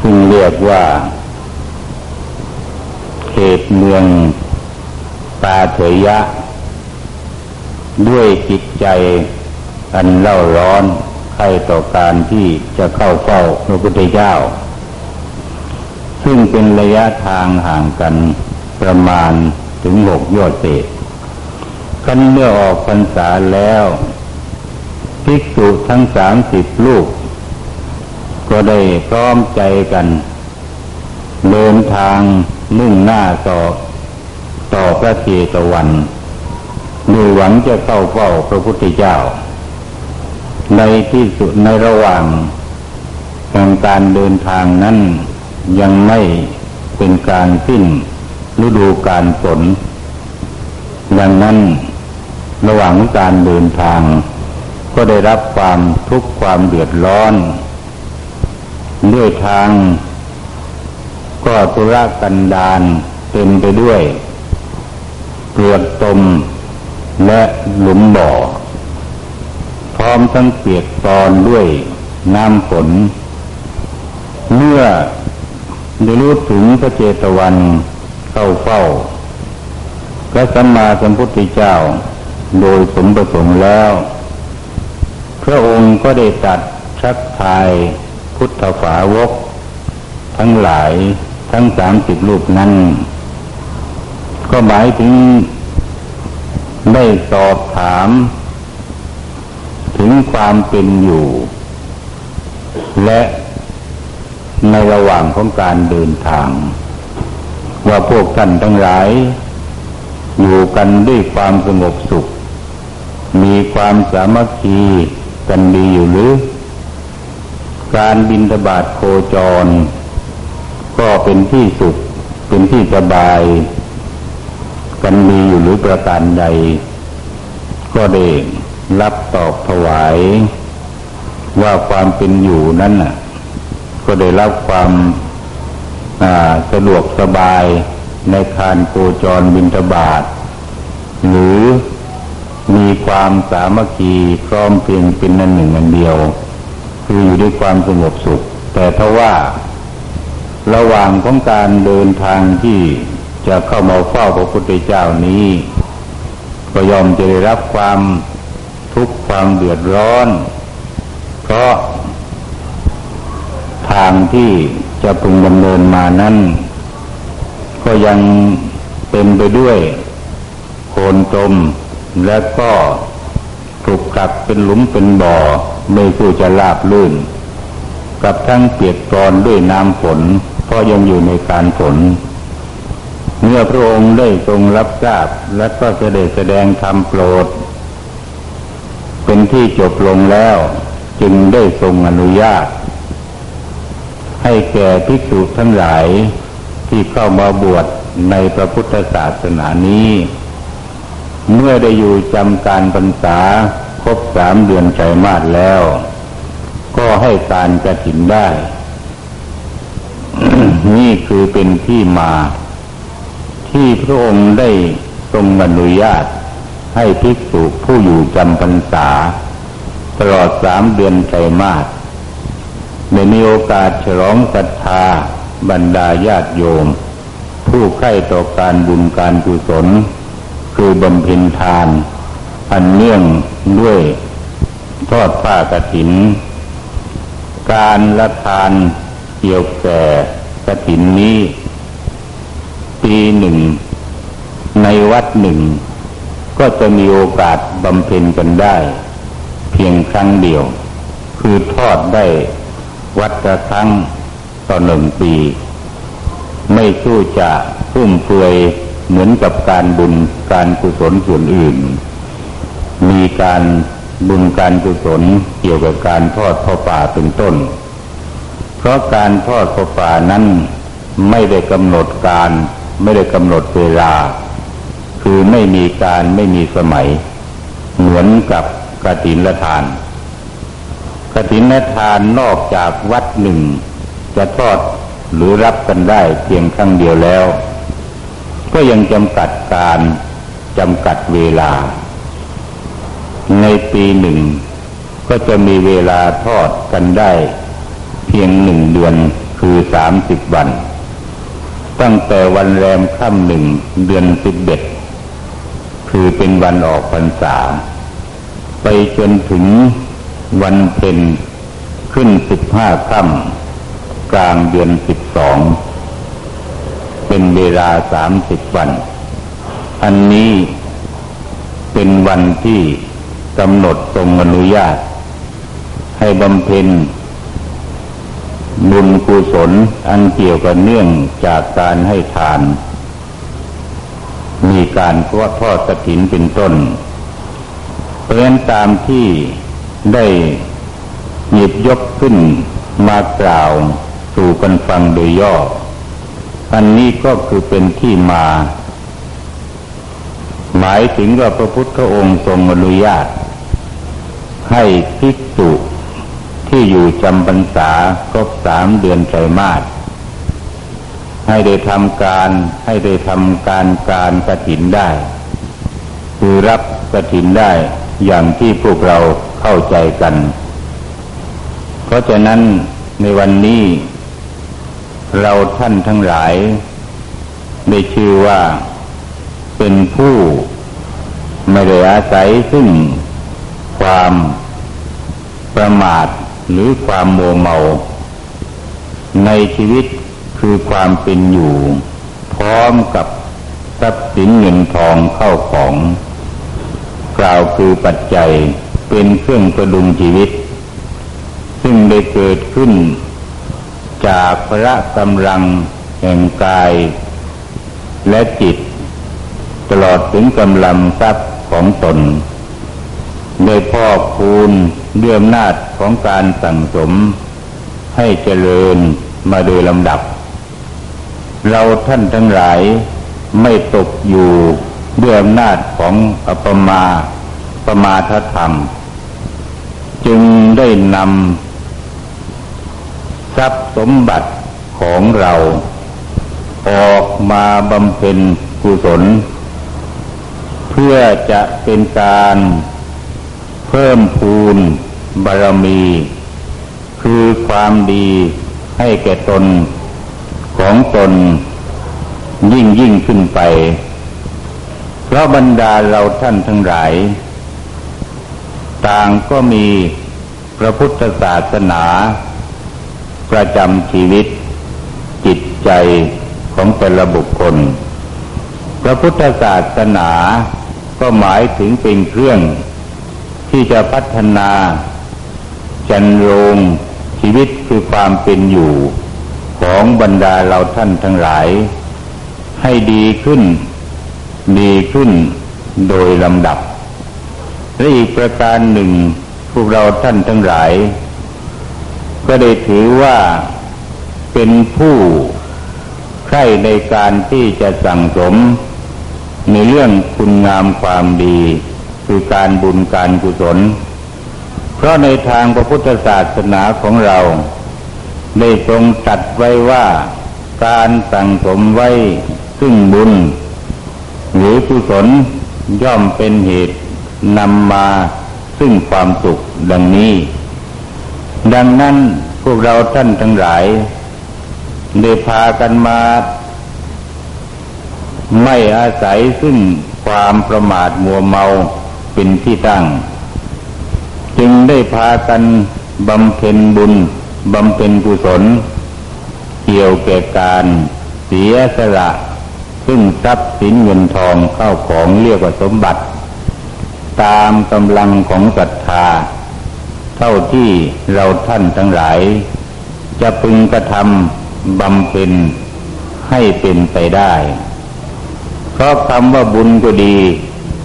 ซึ่งเรียกว่าเขตเมืองตาเถยะ ด้วยจิตใจอันเล่าร้อนใครต่อการที่จะเข้าเฝ้าพระพุทธเจ้า ซึ่งเป็นระยะทางห่างกันประมาณถึงหกยอดเศษ ขันเมื่อออกพรรษาแล้วภิกษุทั้งสามสิบลูก ก็ได้พร้อมใจกัน เดินทางมุ่งหน้าต่อ ต่อพระเจตวันด้วยหวังจะเข้าเฝ้าพระพุทธเจ้า ในที่สุดในระหว่างแห่งการเดินทางนั้นยังไม่เป็นการสิ้นฤดูการฝนดังนั้น ระหว่างการเดินทาง ก็ได้รับความทุกข์ความเดือดร้อนด้วยทาง ก็ตุรกันดารเต็มไปด้วยเกลือตมและหลุมบ่อ พร้อมทั้งเปียกตอนด้วยน้ำฝน เมื่อได้รู้ถึงพระเจตวันเข้าเฝ้าพระสัมมาสัมพุทธเจ้า โดยสมประสงค์แล้ว พระองค์ก็ได้ตัดชักทายพุทธฝาวก ทั้งหลายทั้งสามสิบรูปนั้น ก็หมายถึงได้สอบถาม ถึงความเป็นอยู่ และในระหว่างของการเดินทาง ว่าพวกท่านทั้งหลาย อยู่กันด้วยความสงบสุข มีความสามัคคีกันดีอยู่หรือ การบินทบาทโคจร ก็เป็นที่สุขเป็นที่สบาย กันดีอยู่หรือประการใด ก็ได้รับตอบถวาย ว่าความเป็นอยู่นั้นน่ะ ก็ได้รับความสะดวกสบายในการโคจรบินทบาทหรือ มีความสามัคคีพร้อมเพียงเป็นนันหนึ่งอันเดียว คืออยู่ด้วยความสงบสุข แต่ถ้าว่า ระหว่างของการเดินทางที่จะเข้ามาเฝ้าพระพุทธเจ้านี้ ก็ยอมจะได้รับความทุกข์ความเดือดร้อน เพราะทางที่จะพึงดำเนินมานั้น ก็ยังเป็นไปด้วย โคลนตม และก็ถูกกลับเป็นหลุมเป็นบ่อไม่คู่จะลาบลื่น กับทั้งเปียกกรอนด้วยน้ำฝนเพราะยังอยู่ในการฝนเมื่อพระองค์ได้ทรงรับทราบและก็จะได้แสดงธรรมโปรด เป็นที่จบลงแล้วจึงได้ทรงอนุญาต ให้แก่ภิกษุทั้งหลายที่เข้ามาบวชในพระพุทธศาสนานี้ เมื่อได้อยู่จำการพรรษาครบสามเดือนไตรมาสแล้ว ก็ให้การกระถินได้ นี่คือเป็นที่มา ที่พระองค์ได้ทรงอนุญาต ให้ภิกษุผู้อยู่จำพรรษา ตลอดสามเดือนไตรมาสได้มีโอกาสฉลองศรัทธาบรรดาญาติโยม ผู้ใกล้ต่อการบุญการกุศล คือบำเพ็ญทาน อันเนื่องด้วยทอดผ้ากรถิน การละทานเกี่ยวแก่กรถินนี้ ปีหนึ่ง ในวัดหนึ่ง ก็จะมีโอกาสบำเพ็ญกันได้ เพียงครั้งเดียว คือทอดได้วัดละครั้งต่อหนึ่งปี ไม่สู้จะฟุ่มเฟือย เหมือนกับการบุญการกุศลส่วนอื่น มีการบุญการกุศลเกี่ยวกับการทอดพ่อป่าเป็นต้น เพราะการทอดพ่อป่านั้นไม่ได้กำหนดการไม่ได้กำหนดเวลา คือไม่มีการไม่มีสมัย เหมือนกับกระถินละทานกระถินละทานนอกจากวัดหนึ่ง จะทอดหรือรับกันได้เพียงครั้งเดียวแล้ว ก็ยังจำกัดการจำกัดเวลา ในปีหนึ่ง ก็จะมีเวลาทอดกันได้ เพียงหนึ่งเดือนคือสามสิบวัน ตั้งแต่วันแรมค่ำหนึ่งเดือนสิบเอ็ดคือเป็นวันออกพรรษา ไปจนถึงวันเพ็ญขึ้นสิบห้าค่ำกลางเดือนสิบสอง เป็นเวลาสามสิบวัน อันนี้เป็นวันที่กำหนดทรงอนุญาต ให้บำเพ็ญบุญกุศลอันเกี่ยวกับเนื่องจากการให้ทาน มีการทอดทอดกระถินเป็นต้น เพราะฉะนั้นตามที่ได้หยิบยกขึ้นมากล่าวสู่กันฟังโดยย่อ อันนี้ก็คือเป็นที่มา หมายถึงว่าพระพุทธองค์ทรงอนุญาต ให้ภิกษุที่อยู่จำพรรษาครบสามเดือนไตรมาสให้ได้ทำการให้ได้ทำการการกระถินได้ คือรับกระถินได้อย่างที่พวกเราเข้าใจกัน เพราะฉะนั้นในวันนี้ เราท่านทั้งหลาย ได้ชื่อว่าเป็นผู้ไม่ได้อาศัยซึ่งความประมาทหรือความโมเมา ในชีวิตคือความเป็นอยู่ พร้อมกับทรัพย์สินเงินทองเข้าของ กล่าวคือปัจจัยเป็นเครื่องประดุงชีวิต ซึ่งได้เกิดขึ้น จากพระกำลังแห่งกาย และจิต ตลอดถึงกำลังทรัพย์ของตนโดยพ่อคูณเรื่อมนาจของการสั่งสม ให้เจริญมาโดยลำดับ เราท่านทั้งหลายไม่ตกอยู่ด้วยอำนาจของอปมาประมาทธรรม จึงได้นำ ทรัพย์สมบัติของเรา ออกมาบำเพ็ญกุศล เพื่อจะเป็นการเพิ่มพูนบารมี คือความดีให้แก่ตนของตนยิ่งยิ่งขึ้นไป เพราะบรรดาเราท่านทั้งหลาย ต่างก็มีพระพุทธศาสนา ประจำชีวิต จิตใจของแต่ละบุคคล พระพุทธศาสนาก็หมายถึงเป็นเครื่อง ที่จะพัฒนา จันโรงชีวิตคือความเป็นอยู่ ของบรรดาเราท่านทั้งหลาย ให้ดีขึ้น ดีขึ้นโดยลำดับและอีกประการหนึ่งพวกเราท่านทั้งหลาย ก็ได้ถือว่าเป็นผู้ใคร่ในการที่จะสั่งสม ในเรื่องคุณงามความดี คือการบุญการกุศล เพราะในทางพระพุทธศาสนาของเรา ได้ทรงตัดไว้ว่าการสั่งสมไว้ซึ่งบุญ หรือกุศลย่อมเป็นเหตุนำมาซึ่งความสุขดังนี้ ดังนั้นพวกเราท่านทั้งหลาย ได้พากันมา ไม่อาศัยซึ่งความประมาทมัวเมาเป็นที่ตั้ง จึงได้พากันบำเพ็ญบุญบำเพ็ญกุศล เกี่ยวแก่การเสียสละซึ่งทรัพย์สินเงินทองเข้าของเรียกว่าสมบัติ ตามกำลังของศรัทธา เท่าที่เราท่านทั้งหลาย จะพึงกระทำบำเพ็ญให้เป็นไปได้ เพราะคำว่าบุญก็ดี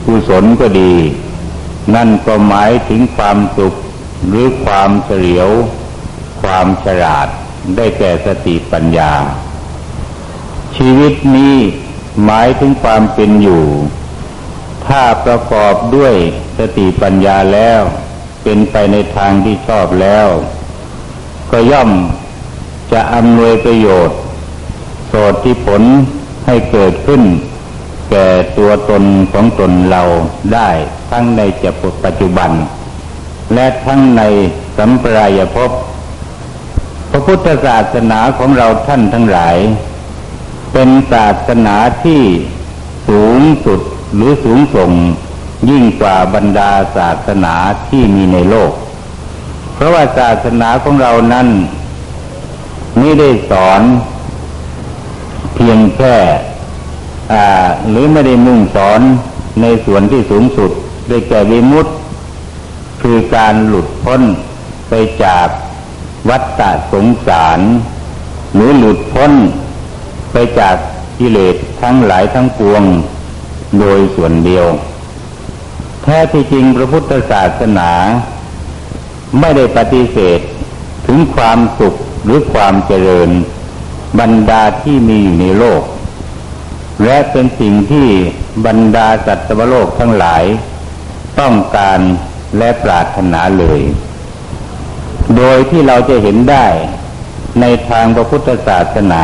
กุศลก็ดี นั่นก็หมายถึงความสุขหรือความเฉลียว ความฉลาดได้แก่สติปัญญา ชีวิตนี้หมายถึงความเป็นอยู่ ถ้าประกอบด้วยสติปัญญาแล้ว เป็นไปในทางที่ชอบแล้ว ก็ย่อมจะอำนวยประโยชน์โสดที่ผลให้เกิดขึ้น แก่ตัวตนของตนเราได้ทั้งในจะปัจจุบัน และทั้งในสัมปรายภพพระพุทธศาสนาของเราท่านทั้งหลาย เป็นศาสนาที่สูงสุดหรือสูงส่ง ยิ่งกว่าบรรดาศาสนาที่มีในโลก เพราะว่าศาสนาของเรานั้นไม่ได้สอนเพียงแค่หรือไม่ได้มุ่งสอนในส่วนที่สูงสุดได้แก่วิมุตติ คือการหลุดพ้นไปจากวัฏฏะสงสาร หรือหลุดพ้นไปจากกิเลสทั้งหลายทั้งปวง โดยส่วนเดียว แท้ที่จริงพระพุทธศาสนา ไม่ได้ปฏิเสธถึงความสุขหรือความเจริญบรรดาที่มีอยู่ในโลก และเป็นสิ่งที่บรรดาสัตว์โลกทั้งหลาย ต้องการและปรารถนาเลย โดยที่เราจะเห็นได้ในทางพระพุทธศาสนา